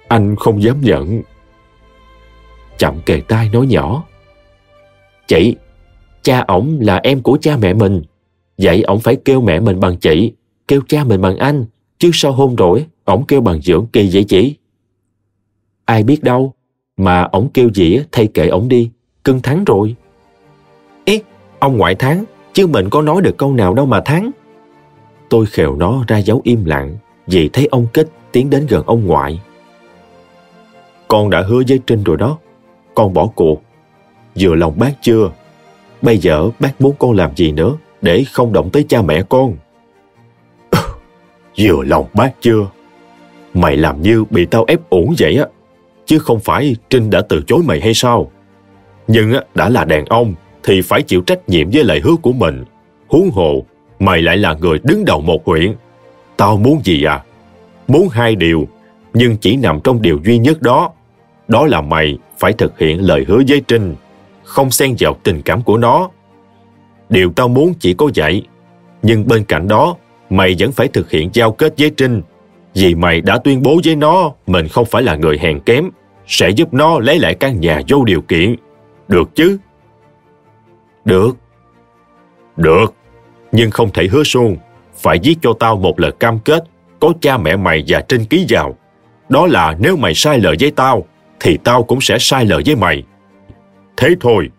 Anh không dám nhận. Chậm kề tai nói nhỏ. Chị, cha ổng là em của cha mẹ mình. Vậy ổng phải kêu mẹ mình bằng chị, kêu cha mình bằng anh, chứ sao hôn rồi, ổng kêu bằng dưỡng kỳ vậy chị? Ai biết đâu, mà ổng kêu gì thay kệ ổng đi, cưng thắng rồi. Ê, ông ngoại thắng, chứ mình có nói được câu nào đâu mà thắng. Tôi khều nó ra dấu im lặng, vì thấy ông Kết tiến đến gần ông ngoại. Con đã hứa với Trinh rồi đó, con bỏ cuộc. Vừa lòng bác chưa? Bây giờ bác muốn con làm gì nữa để không động tới cha mẹ con? [laughs] Vừa lòng bác chưa? Mày làm như bị tao ép uổng vậy á. Chứ không phải Trinh đã từ chối mày hay sao? Nhưng á đã là đàn ông thì phải chịu trách nhiệm với lời hứa của mình. Huống hồ, mày lại là người đứng đầu một huyện. Tao muốn gì à? Muốn hai điều, nhưng chỉ nằm trong điều duy nhất đó. Đó là mày phải thực hiện lời hứa với Trinh không xen vào tình cảm của nó. Điều tao muốn chỉ có vậy, nhưng bên cạnh đó, mày vẫn phải thực hiện giao kết với Trinh, vì mày đã tuyên bố với nó mình không phải là người hèn kém, sẽ giúp nó lấy lại căn nhà vô điều kiện. Được chứ? Được. Được, nhưng không thể hứa suông, phải viết cho tao một lời cam kết có cha mẹ mày và Trinh ký vào. Đó là nếu mày sai lời với tao, thì tao cũng sẽ sai lời với mày. Thế thôi,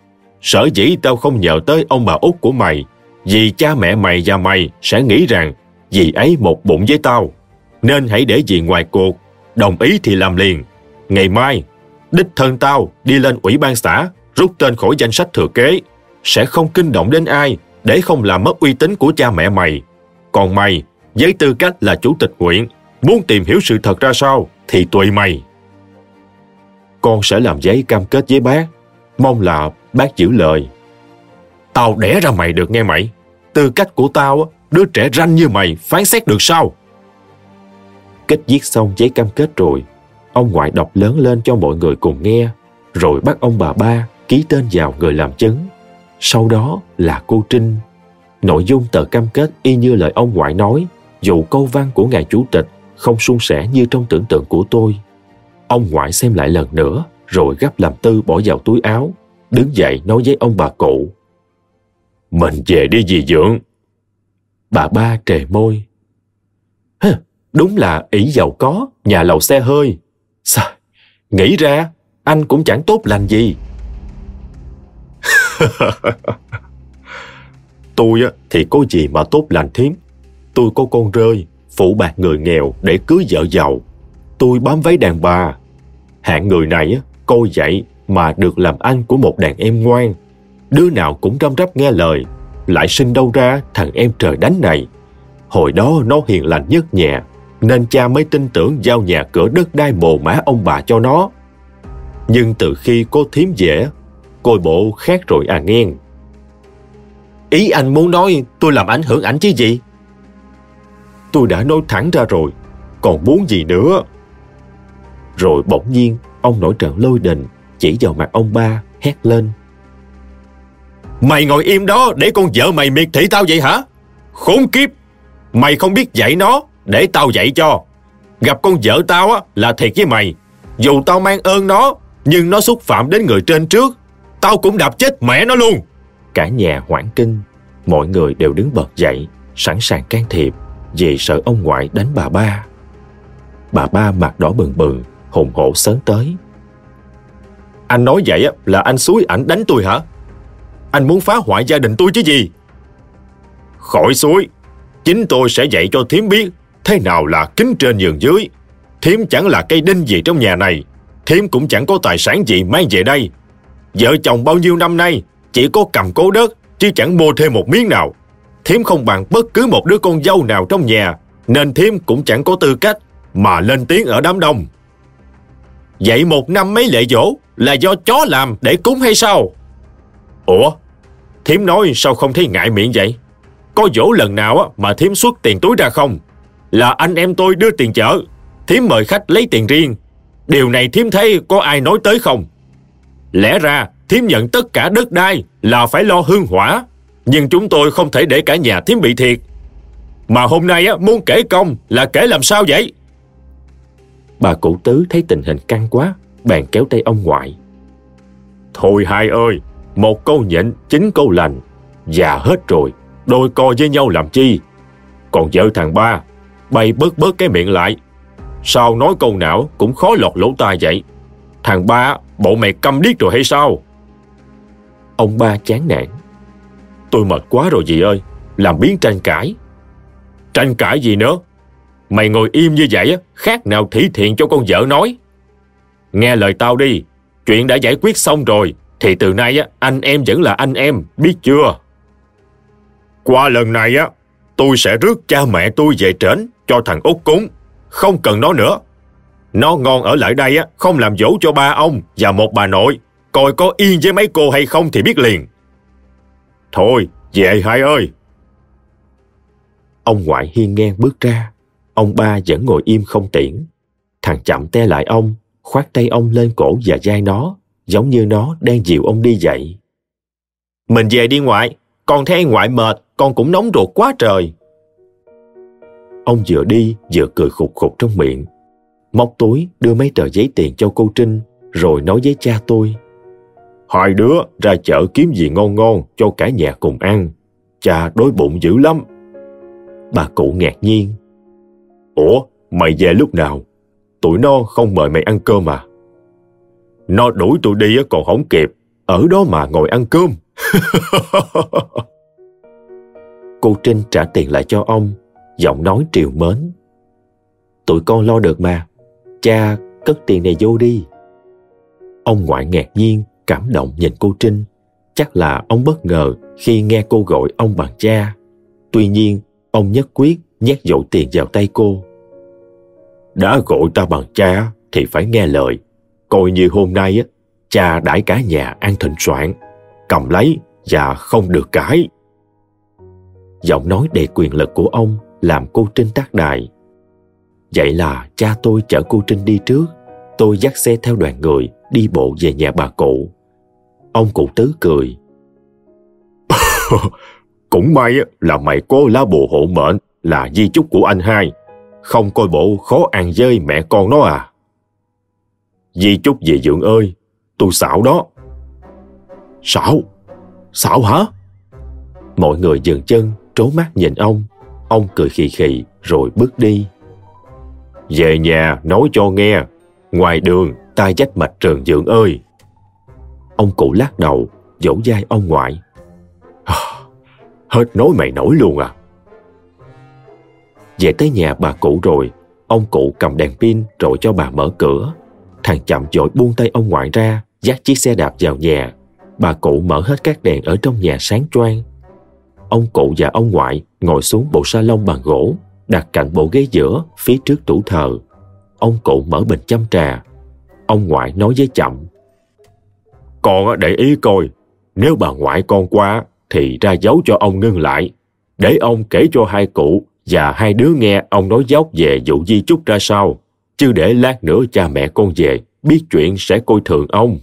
sở dĩ tao không nhờ tới ông bà út của mày, vì cha mẹ mày và mày sẽ nghĩ rằng dì ấy một bụng với tao, nên hãy để dì ngoài cuộc, đồng ý thì làm liền. Ngày mai, đích thân tao đi lên ủy ban xã, rút tên khỏi danh sách thừa kế, sẽ không kinh động đến ai để không làm mất uy tín của cha mẹ mày. Còn mày, với tư cách là chủ tịch huyện, muốn tìm hiểu sự thật ra sao thì tùy mày. Con sẽ làm giấy cam kết với bác Mong là bác giữ lời. Tao đẻ ra mày được nghe mày. Tư cách của tao, đứa trẻ ranh như mày phán xét được sao? Kết viết xong giấy cam kết rồi, ông ngoại đọc lớn lên cho mọi người cùng nghe, rồi bắt ông bà ba ký tên vào người làm chứng. Sau đó là cô Trinh. Nội dung tờ cam kết y như lời ông ngoại nói, dù câu văn của ngài chủ tịch không suôn sẻ như trong tưởng tượng của tôi. Ông ngoại xem lại lần nữa rồi gấp làm tư bỏ vào túi áo, đứng dậy nói với ông bà cụ. Mình về đi dì dưỡng. Bà ba trề môi. Hừ, đúng là ỷ giàu có, nhà lầu xe hơi. Sao? Nghĩ ra, anh cũng chẳng tốt lành gì. [laughs] tôi thì có gì mà tốt lành thím. Tôi có con rơi, phụ bạc người nghèo để cưới vợ giàu. Tôi bám váy đàn bà. Hạng người này coi vậy mà được làm anh của một đàn em ngoan. Đứa nào cũng răm rắp nghe lời, lại sinh đâu ra thằng em trời đánh này. Hồi đó nó hiền lành nhất nhà, nên cha mới tin tưởng giao nhà cửa đất đai mồ mã ông bà cho nó. Nhưng từ khi có thiếm dễ, coi bộ khác rồi à nghe. Ý anh muốn nói tôi làm ảnh hưởng ảnh chứ gì? Tôi đã nói thẳng ra rồi, còn muốn gì nữa? Rồi bỗng nhiên, ông nổi trận lôi đình, chỉ vào mặt ông ba, hét lên. Mày ngồi im đó để con vợ mày miệt thị tao vậy hả? Khốn kiếp! Mày không biết dạy nó, để tao dạy cho. Gặp con vợ tao á là thiệt với mày. Dù tao mang ơn nó, nhưng nó xúc phạm đến người trên trước. Tao cũng đạp chết mẹ nó luôn. Cả nhà hoảng kinh, mọi người đều đứng bật dậy, sẵn sàng can thiệp vì sợ ông ngoại đánh bà ba. Bà ba mặt đỏ bừng bừng, hùng hổ sớm tới. Anh nói vậy là anh suối ảnh đánh tôi hả? Anh muốn phá hoại gia đình tôi chứ gì? Khỏi suối, chính tôi sẽ dạy cho thím biết thế nào là kính trên nhường dưới. Thím chẳng là cây đinh gì trong nhà này, thím cũng chẳng có tài sản gì mang về đây. Vợ chồng bao nhiêu năm nay chỉ có cầm cố đất chứ chẳng mua thêm một miếng nào. Thím không bằng bất cứ một đứa con dâu nào trong nhà, nên thím cũng chẳng có tư cách mà lên tiếng ở đám đông. Vậy một năm mấy lệ dỗ là do chó làm để cúng hay sao? Ủa? Thiếm nói sao không thấy ngại miệng vậy? Có dỗ lần nào mà thiếm xuất tiền túi ra không? Là anh em tôi đưa tiền chợ, thiếm mời khách lấy tiền riêng. Điều này thiếm thấy có ai nói tới không? Lẽ ra thiếm nhận tất cả đất đai là phải lo hương hỏa, nhưng chúng tôi không thể để cả nhà thiếm bị thiệt. Mà hôm nay á, muốn kể công là kể làm sao vậy? Bà cụ tứ thấy tình hình căng quá, bèn kéo tay ông ngoại. Thôi hai ơi, một câu nhịn, chín câu lành. Già hết rồi, đôi co với nhau làm chi? Còn vợ thằng ba, bay bớt bớt cái miệng lại. Sao nói câu nào cũng khó lọt lỗ tai vậy? Thằng ba, bộ mày câm điếc rồi hay sao? Ông ba chán nản. Tôi mệt quá rồi dì ơi, làm biến tranh cãi. Tranh cãi gì nữa? Mày ngồi im như vậy khác nào thỉ thiện cho con vợ nói. Nghe lời tao đi, chuyện đã giải quyết xong rồi, thì từ nay anh em vẫn là anh em, biết chưa? Qua lần này á, tôi sẽ rước cha mẹ tôi về trển cho thằng út cúng, không cần nó nữa. Nó ngon ở lại đây á, không làm dỗ cho ba ông và một bà nội, coi có yên với mấy cô hay không thì biết liền. Thôi, về hai ơi. Ông ngoại hiên ngang bước ra, ông ba vẫn ngồi im không tiễn. Thằng chậm te lại ông, khoát tay ông lên cổ và vai nó, giống như nó đang dìu ông đi dậy. Mình về đi ngoại, con thấy ngoại mệt, con cũng nóng ruột quá trời. Ông vừa đi vừa cười khục khục trong miệng. Móc túi đưa mấy tờ giấy tiền cho cô Trinh, rồi nói với cha tôi. Hai đứa ra chợ kiếm gì ngon ngon cho cả nhà cùng ăn. Cha đói bụng dữ lắm. Bà cụ ngạc nhiên. Ủa, mày về lúc nào? Tụi nó không mời mày ăn cơm à? Nó đuổi tụi đi còn không kịp, ở đó mà ngồi ăn cơm. [laughs] cô Trinh trả tiền lại cho ông, giọng nói triều mến. Tụi con lo được mà, cha cất tiền này vô đi. Ông ngoại ngạc nhiên, cảm động nhìn cô Trinh. Chắc là ông bất ngờ khi nghe cô gọi ông bằng cha. Tuy nhiên, ông nhất quyết nhét dội tiền vào tay cô. Đã gọi ta bằng cha thì phải nghe lời. Coi như hôm nay á, cha đãi cả nhà ăn thịnh soạn, cầm lấy và không được cãi. Giọng nói đầy quyền lực của ông làm cô Trinh tác đài. Vậy là cha tôi chở cô Trinh đi trước, tôi dắt xe theo đoàn người đi bộ về nhà bà cụ. Ông cụ tứ cười. [laughs] Cũng may là mày có lá bùa hộ mệnh là di chúc của anh hai. Không coi bộ khó ăn dơi mẹ con nó à. Di chúc về dưỡng ơi, tôi xạo đó. Xạo? Xạo hả? Mọi người dừng chân, trố mắt nhìn ông. Ông cười khì khì rồi bước đi. Về nhà nói cho nghe, ngoài đường tai dách mạch trường dưỡng ơi. Ông cụ lắc đầu, dỗ dai ông ngoại. À, hết nói mày nổi luôn à. Về tới nhà bà cụ rồi, ông cụ cầm đèn pin rồi cho bà mở cửa. Thằng chậm dội buông tay ông ngoại ra, dắt chiếc xe đạp vào nhà. Bà cụ mở hết các đèn ở trong nhà sáng choang. Ông cụ và ông ngoại ngồi xuống bộ salon bằng gỗ, đặt cạnh bộ ghế giữa phía trước tủ thờ. Ông cụ mở bình chăm trà. Ông ngoại nói với chậm. Con để ý coi, nếu bà ngoại con qua thì ra dấu cho ông ngưng lại. Để ông kể cho hai cụ và hai đứa nghe ông nói dốc về vụ di chúc ra sao. Chứ để lát nữa cha mẹ con về, biết chuyện sẽ coi thường ông.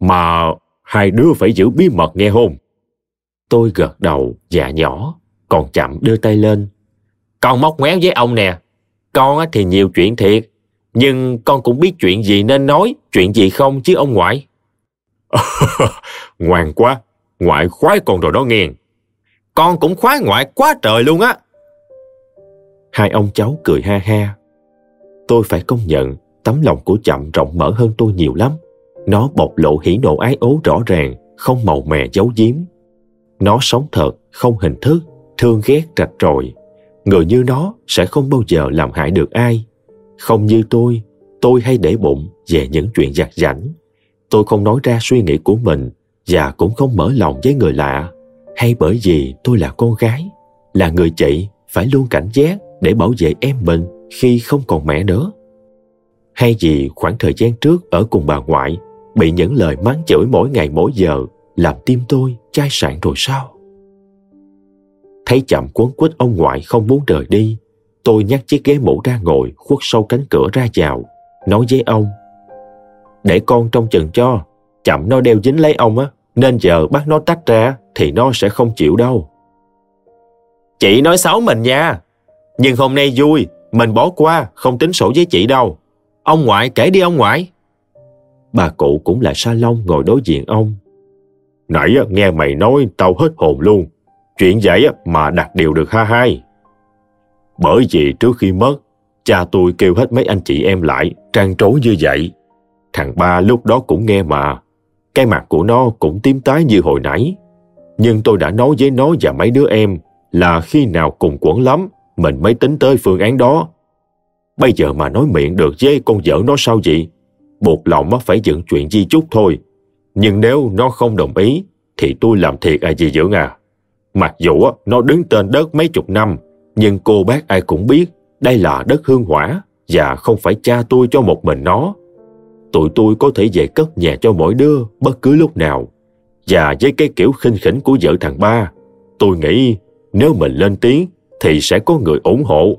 Mà hai đứa phải giữ bí mật nghe không? Tôi gật đầu, dạ nhỏ, còn chậm đưa tay lên. Con móc ngoéo với ông nè. Con thì nhiều chuyện thiệt, nhưng con cũng biết chuyện gì nên nói, chuyện gì không chứ ông ngoại. [laughs] Ngoan quá, ngoại khoái con rồi đó nghe. Con cũng khoái ngoại quá trời luôn á. Hai ông cháu cười ha ha. Tôi phải công nhận tấm lòng của chậm rộng mở hơn tôi nhiều lắm. Nó bộc lộ hỉ nộ ái ố rõ ràng, không màu mè giấu giếm. Nó sống thật, không hình thức, thương ghét rạch ròi. Người như nó sẽ không bao giờ làm hại được ai. Không như tôi, tôi hay để bụng về những chuyện giặt giảnh. Tôi không nói ra suy nghĩ của mình và cũng không mở lòng với người lạ. Hay bởi vì tôi là con gái, là người chị phải luôn cảnh giác để bảo vệ em mình khi không còn mẹ nữa. Hay vì khoảng thời gian trước ở cùng bà ngoại bị những lời mắng chửi mỗi ngày mỗi giờ làm tim tôi chai sạn rồi sao? Thấy chậm quấn quýt ông ngoại không muốn rời đi, tôi nhắc chiếc ghế mũ ra ngồi khuất sâu cánh cửa ra vào, nói với ông. Để con trong chừng cho, chậm nó đeo dính lấy ông á, nên giờ bắt nó tách ra thì nó sẽ không chịu đâu. Chị nói xấu mình nha, nhưng hôm nay vui, mình bỏ qua, không tính sổ với chị đâu. Ông ngoại kể đi ông ngoại. Bà cụ cũng là salon ngồi đối diện ông. Nãy nghe mày nói tao hết hồn luôn. Chuyện vậy mà đặt điều được ha hai. Bởi vì trước khi mất, cha tôi kêu hết mấy anh chị em lại, trang trối như vậy. Thằng ba lúc đó cũng nghe mà. Cái mặt của nó cũng tím tái như hồi nãy. Nhưng tôi đã nói với nó và mấy đứa em là khi nào cùng quẩn lắm, mình mới tính tới phương án đó. Bây giờ mà nói miệng được với con vợ nó sao vậy? Buộc lòng phải dựng chuyện di chúc thôi. Nhưng nếu nó không đồng ý, thì tôi làm thiệt à ai gì dưỡng à. Mặc dù nó đứng tên đất mấy chục năm, nhưng cô bác ai cũng biết đây là đất hương hỏa và không phải cha tôi cho một mình nó. Tụi tôi có thể về cất nhà cho mỗi đứa bất cứ lúc nào. Và với cái kiểu khinh khỉnh của vợ thằng ba, tôi nghĩ nếu mình lên tiếng thì sẽ có người ủng hộ.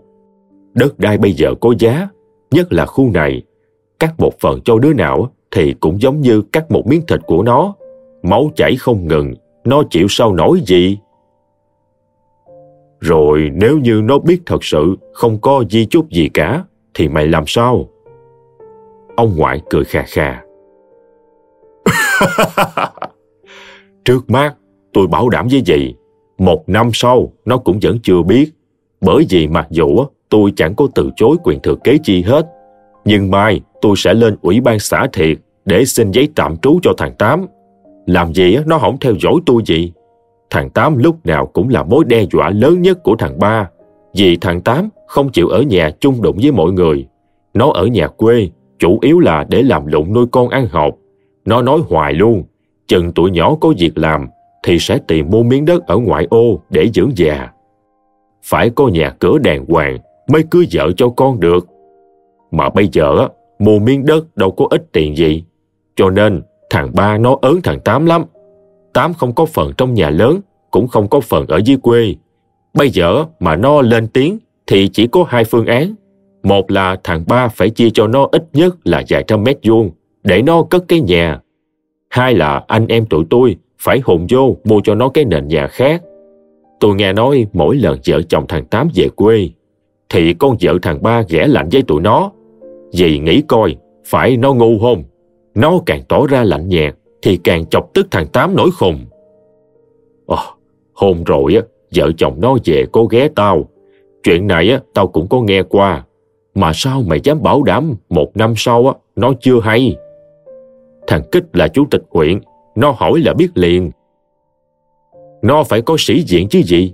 Đất đai bây giờ có giá, nhất là khu này. Cắt một phần cho đứa nào thì cũng giống như cắt một miếng thịt của nó. Máu chảy không ngừng, nó chịu sao nổi gì. Rồi nếu như nó biết thật sự không có di chúc gì cả, thì mày làm sao? Ông ngoại cười khà khà. [laughs] Trước mắt, tôi bảo đảm với gì, một năm sau nó cũng vẫn chưa biết. Bởi vì mặc dù tôi chẳng có từ chối quyền thừa kế chi hết, nhưng mai tôi sẽ lên ủy ban xã thiệt để xin giấy tạm trú cho thằng Tám. Làm gì nó không theo dõi tôi gì. Thằng Tám lúc nào cũng là mối đe dọa lớn nhất của thằng Ba. Vì thằng Tám không chịu ở nhà chung đụng với mọi người. Nó ở nhà quê, chủ yếu là để làm lụng nuôi con ăn học. Nó nói hoài luôn, chừng tuổi nhỏ có việc làm thì sẽ tìm mua miếng đất ở ngoại ô để dưỡng già. Phải có nhà cửa đàng hoàng mới cưới vợ cho con được. Mà bây giờ mua miếng đất đâu có ít tiền gì. Cho nên thằng ba nó ớn thằng Tám lắm. Tám không có phần trong nhà lớn, cũng không có phần ở dưới quê. Bây giờ mà nó lên tiếng thì chỉ có hai phương án. Một là thằng ba phải chia cho nó ít nhất là vài trăm mét vuông để nó cất cái nhà. Hai là anh em tụi tôi phải hùng vô mua cho nó cái nền nhà khác. Tôi nghe nói mỗi lần vợ chồng thằng Tám về quê thì con vợ thằng ba ghẻ lạnh với tụi nó. Vì nghĩ coi, phải nó ngu không? Nó càng tỏ ra lạnh nhạt thì càng chọc tức thằng Tám nổi khùng. Ồ, Hôm rồi á, vợ chồng nó về có ghé tao. Chuyện này á, tao cũng có nghe qua. Mà sao mày dám bảo đảm một năm sau á, nó chưa hay? Thằng Kích là chủ tịch huyện, nó hỏi là biết liền. Nó phải có sĩ diện chứ gì.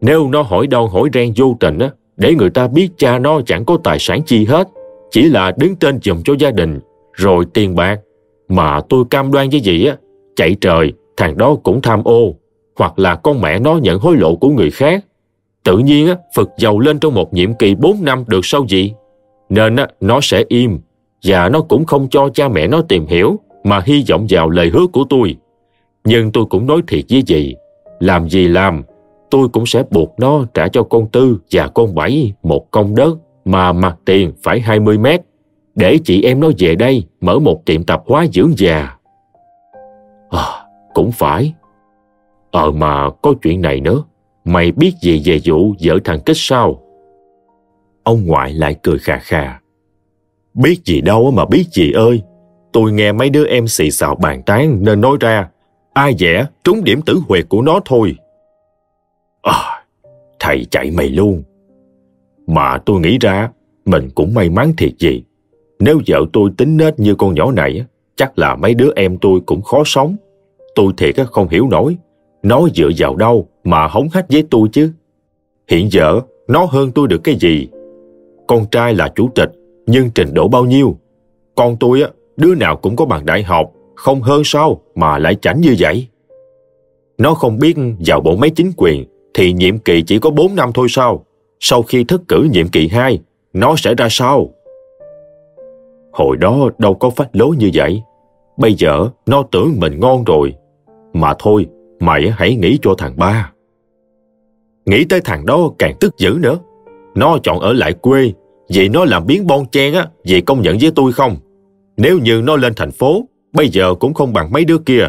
Nếu nó hỏi đòn hỏi ren vô tình á, để người ta biết cha nó chẳng có tài sản chi hết, chỉ là đứng tên dùm cho gia đình, rồi tiền bạc. Mà tôi cam đoan với gì á, chạy trời, thằng đó cũng tham ô, hoặc là con mẹ nó nhận hối lộ của người khác. Tự nhiên á, Phật giàu lên trong một nhiệm kỳ 4 năm được sao gì? Nên á, nó sẽ im, và nó cũng không cho cha mẹ nó tìm hiểu, mà hy vọng vào lời hứa của tôi. Nhưng tôi cũng nói thiệt với gì, làm gì làm, tôi cũng sẽ buộc nó trả cho con Tư và con Bảy một công đất mà mặt tiền phải 20 mét, để chị em nó về đây mở một tiệm tạp hóa dưỡng già. À, cũng phải. Ờ mà có chuyện này nữa, mày biết gì về vụ vợ thằng Kích sao? Ông ngoại lại cười khà khà. Biết gì đâu mà biết gì ơi. Tôi nghe mấy đứa em xì xào bàn tán nên nói ra. Ai dẻ trúng điểm tử huyệt của nó thôi. À, thầy chạy mày luôn. Mà tôi nghĩ ra mình cũng may mắn thiệt gì. Nếu vợ tôi tính nết như con nhỏ này, chắc là mấy đứa em tôi cũng khó sống. Tôi thiệt không hiểu nổi. Nó dựa vào đâu mà hống hách với tôi chứ. Hiện giờ, nó hơn tôi được cái gì? Con trai là chủ tịch, nhưng trình độ bao nhiêu? Con tôi, á, đứa nào cũng có bằng đại học, không hơn sao mà lại chảnh như vậy? Nó không biết vào bộ máy chính quyền thì nhiệm kỳ chỉ có 4 năm thôi sao? Sau khi thất cử nhiệm kỳ 2, nó sẽ ra sao? Hồi đó đâu có phách lối như vậy. Bây giờ nó tưởng mình ngon rồi. Mà thôi, mày hãy nghĩ cho thằng ba. Nghĩ tới thằng đó càng tức dữ nữa. Nó chọn ở lại quê, vậy nó làm biến bon chen á, vậy công nhận với tôi không? Nếu như nó lên thành phố, bây giờ cũng không bằng mấy đứa kia.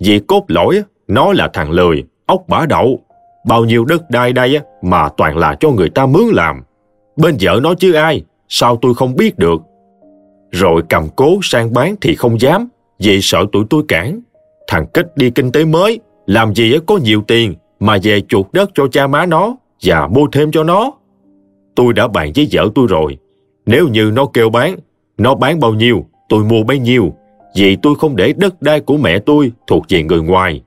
Vì cốt lõi, nó là thằng lười, ốc bả đậu. Bao nhiêu đất đai đây á, mà toàn là cho người ta mướn làm. Bên vợ nó chứ ai, sao tôi không biết được. Rồi cầm cố sang bán thì không dám, vì sợ tụi tôi cản. Thằng Kết đi kinh tế mới, làm gì có nhiều tiền mà về chuột đất cho cha má nó và mua thêm cho nó. Tôi đã bàn với vợ tôi rồi. Nếu như nó kêu bán, nó bán bao nhiêu, tôi mua bấy nhiêu. Vì tôi không để đất đai của mẹ tôi thuộc về người ngoài.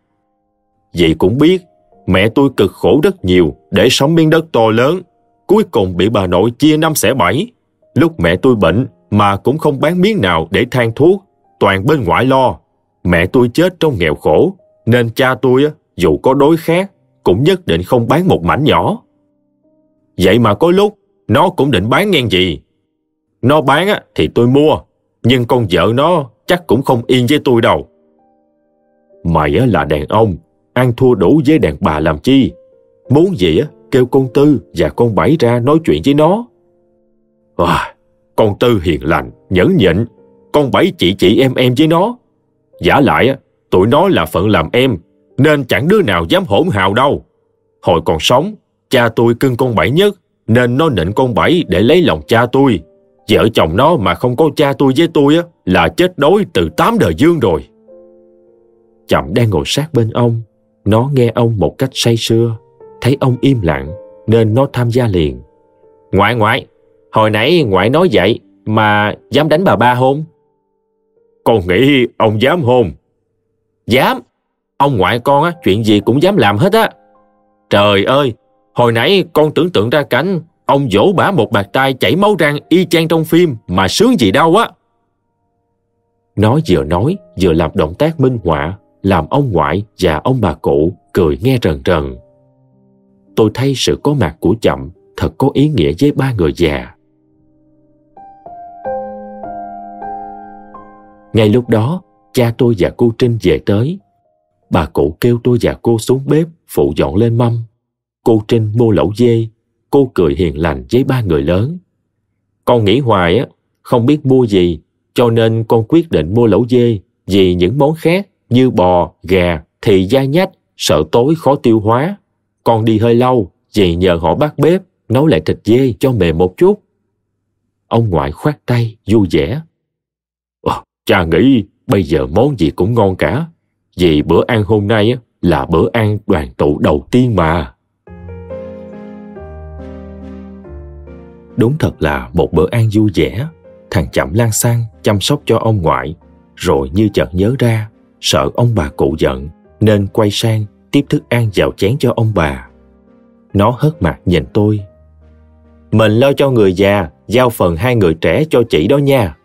Vậy cũng biết, mẹ tôi cực khổ rất nhiều để sống miếng đất to lớn. Cuối cùng bị bà nội chia năm xẻ bảy. Lúc mẹ tôi bệnh mà cũng không bán miếng nào để than thuốc, toàn bên ngoại lo. Mẹ tôi chết trong nghèo khổ, nên cha tôi dù có đối khác cũng nhất định không bán một mảnh nhỏ. Vậy mà có lúc nó cũng định bán ngang gì. Nó bán á, thì tôi mua, nhưng con vợ nó chắc cũng không yên với tôi đâu. Mày á, là đàn ông, ăn thua đủ với đàn bà làm chi. Muốn gì á, kêu con Tư và con Bảy ra nói chuyện với nó. À, con Tư hiền lành, nhẫn nhịn, con Bảy chị chị em em với nó. Giả lại, á, tụi nó là phận làm em, nên chẳng đứa nào dám hỗn hào đâu. Hồi còn sống, cha tôi cưng con Bảy nhất, nên nó nịnh con Bảy để lấy lòng cha tôi. Vợ chồng nó mà không có cha tôi với tôi á, là chết đói từ tám đời dương rồi. Chậm đang ngồi sát bên ông, nó nghe ông một cách say sưa, thấy ông im lặng nên nó tham gia liền. Ngoại ngoại, hồi nãy ngoại nói vậy mà dám đánh bà ba hôn? Con nghĩ ông dám hôn. Dám, ông ngoại con á, chuyện gì cũng dám làm hết á. Trời ơi, hồi nãy con tưởng tượng ra cảnh ông vỗ bả một bạc tay chảy máu răng y chang trong phim mà sướng gì đâu á. Nó vừa nói vừa làm động tác minh họa làm ông ngoại và ông bà cụ cười nghe rần rần. Tôi thấy sự có mặt của chậm thật có ý nghĩa với ba người già. Ngay lúc đó, cha tôi và cô Trinh về tới. Bà cụ kêu tôi và cô xuống bếp phụ dọn lên mâm. Cô Trinh mua lẩu dê, cô cười hiền lành với ba người lớn. Con nghĩ hoài á, không biết mua gì, cho nên con quyết định mua lẩu dê vì những món khác như bò, gà thì dai nhách, sợ tối khó tiêu hóa. con đi hơi lâu, vì nhờ họ bắt bếp nấu lại thịt dê cho mềm một chút. Ông ngoại khoát tay, vui vẻ. Ờ, cha nghĩ bây giờ món gì cũng ngon cả. Vì bữa ăn hôm nay là bữa ăn đoàn tụ đầu tiên mà. Đúng thật là một bữa ăn vui vẻ. Thằng chậm lan sang chăm sóc cho ông ngoại, rồi như chợt nhớ ra, sợ ông bà cụ giận, nên quay sang tiếp thức ăn vào chén cho ông bà. Nó hớt mặt nhìn tôi. Mình lo cho người già, giao phần hai người trẻ cho chị đó nha.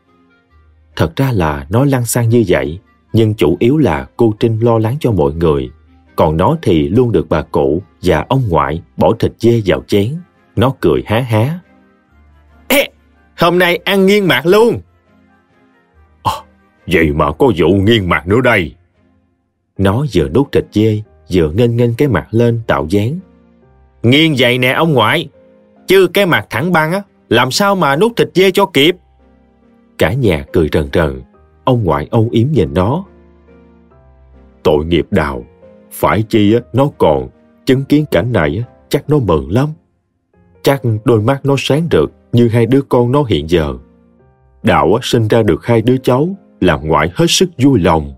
Thật ra là nó lăn xăng như vậy, nhưng chủ yếu là cô Trinh lo lắng cho mọi người. Còn nó thì luôn được bà cụ và ông ngoại bỏ thịt dê vào chén. Nó cười há há. Ê, hôm nay ăn nghiêng mặt luôn. À, vậy mà có vụ nghiêng mặt nữa đây. Nó vừa đút thịt dê, vừa nghênh nghênh cái mặt lên tạo dáng. Nghiêng vậy nè ông ngoại, chứ cái mặt thẳng băng á, làm sao mà nút thịt dê cho kịp. Cả nhà cười rần rần, ông ngoại âu yếm nhìn nó. Tội nghiệp đào, phải chi á, nó còn chứng kiến cảnh này chắc nó mừng lắm. Chắc đôi mắt nó sáng rực như hai đứa con nó hiện giờ. Đạo sinh ra được hai đứa cháu, làm ngoại hết sức vui lòng.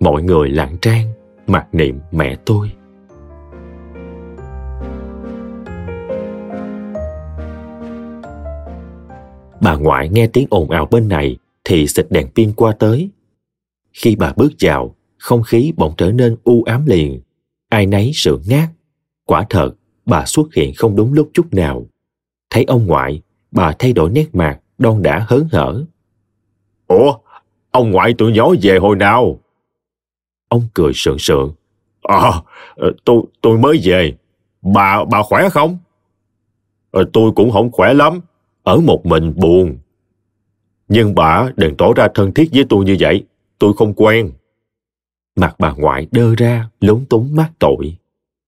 Mọi người lặng trang, mặc niệm mẹ tôi. Bà ngoại nghe tiếng ồn ào bên này thì xịt đèn pin qua tới. Khi bà bước vào, không khí bỗng trở nên u ám liền. Ai nấy sợ ngát. Quả thật, bà xuất hiện không đúng lúc chút nào. Thấy ông ngoại, bà thay đổi nét mặt, đon đã hớn hở. Ủa, ông ngoại tụi nhỏ về hồi nào? Ông cười sượng sượng. À, tôi tôi mới về. Bà bà khỏe không? À, tôi cũng không khỏe lắm. Ở một mình buồn. Nhưng bà đừng tỏ ra thân thiết với tôi như vậy. Tôi không quen. Mặt bà ngoại đơ ra, lúng túng mát tội.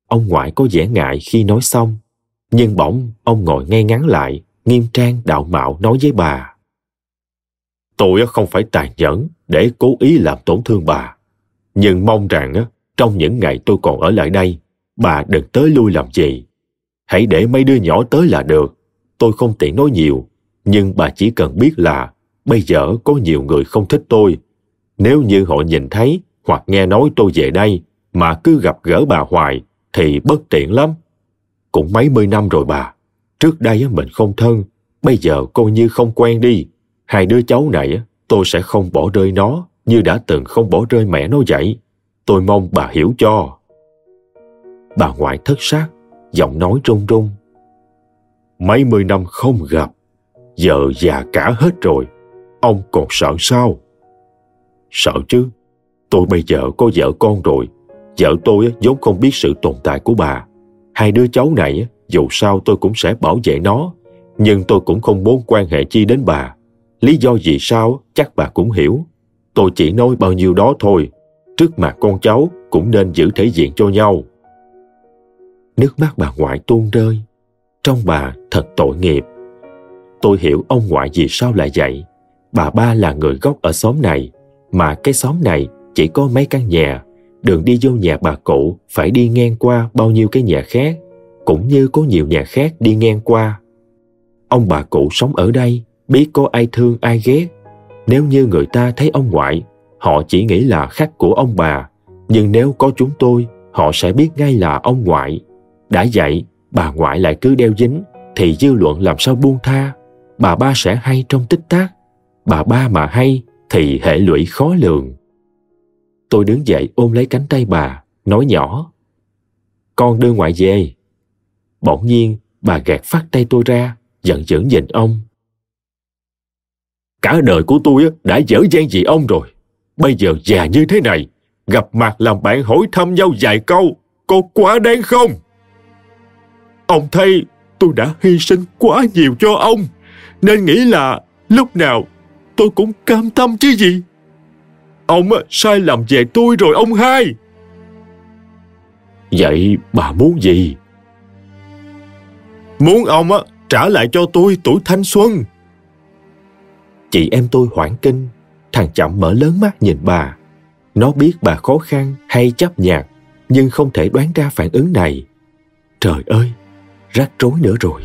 Ông ngoại có vẻ ngại khi nói xong. Nhưng bỗng ông ngồi ngay ngắn lại, nghiêm trang đạo mạo nói với bà. Tôi không phải tàn nhẫn để cố ý làm tổn thương bà. Nhưng mong rằng trong những ngày tôi còn ở lại đây, bà đừng tới lui làm gì. Hãy để mấy đứa nhỏ tới là được. Tôi không tiện nói nhiều, nhưng bà chỉ cần biết là bây giờ có nhiều người không thích tôi. Nếu như họ nhìn thấy hoặc nghe nói tôi về đây mà cứ gặp gỡ bà hoài thì bất tiện lắm. Cũng mấy mươi năm rồi bà. Trước đây mình không thân, bây giờ coi như không quen đi. Hai đứa cháu này tôi sẽ không bỏ rơi nó như đã từng không bỏ rơi mẹ nó vậy. Tôi mong bà hiểu cho. Bà ngoại thất xác, giọng nói run run. Mấy mươi năm không gặp, giờ già cả hết rồi. Ông còn sợ sao? Sợ chứ. Tôi bây giờ có vợ con rồi. Vợ tôi vốn không biết sự tồn tại của bà. Hai đứa cháu này, dù sao tôi cũng sẽ bảo vệ nó. Nhưng tôi cũng không muốn quan hệ chi đến bà. Lý do vì sao chắc bà cũng hiểu. Tôi chỉ nói bao nhiêu đó thôi. Trước mặt con cháu cũng nên giữ thể diện cho nhau. Nước mắt bà ngoại tuôn rơi. Trong bà thật tội nghiệp. Tôi hiểu ông ngoại vì sao lại vậy. Bà ba là người gốc ở xóm này, mà cái xóm này chỉ có mấy căn nhà. Đường đi vô nhà bà cụ phải đi ngang qua bao nhiêu cái nhà khác, cũng như có nhiều nhà khác đi ngang qua. Ông bà cụ sống ở đây, biết có ai thương ai ghét. Nếu như người ta thấy ông ngoại, họ chỉ nghĩ là khách của ông bà. Nhưng nếu có chúng tôi, họ sẽ biết ngay là ông ngoại. Đã vậy, bà ngoại lại cứ đeo dính, thì dư luận làm sao buông tha. Bà ba sẽ hay trong tích tắc. Bà ba mà hay, thì hệ lụy khó lường. Tôi đứng dậy ôm lấy cánh tay bà, nói nhỏ. Con đưa ngoại về. Bỗng nhiên, bà gạt phát tay tôi ra, giận dữ nhìn ông. Cả đời của tôi đã dở dang vì ông rồi. Bây giờ già như thế này, gặp mặt làm bạn hỏi thăm nhau vài câu, có quá đáng không? Ông thấy tôi đã hy sinh quá nhiều cho ông, nên nghĩ là lúc nào tôi cũng cam tâm chứ gì. Ông sai lầm về tôi rồi ông hai. Vậy bà muốn gì? Muốn ông trả lại cho tôi tuổi thanh xuân. Chị em tôi hoảng kinh, thằng chậm mở lớn mắt nhìn bà. Nó biết bà khó khăn hay chấp nhạc, nhưng không thể đoán ra phản ứng này. Trời ơi, rắc rối nữa rồi.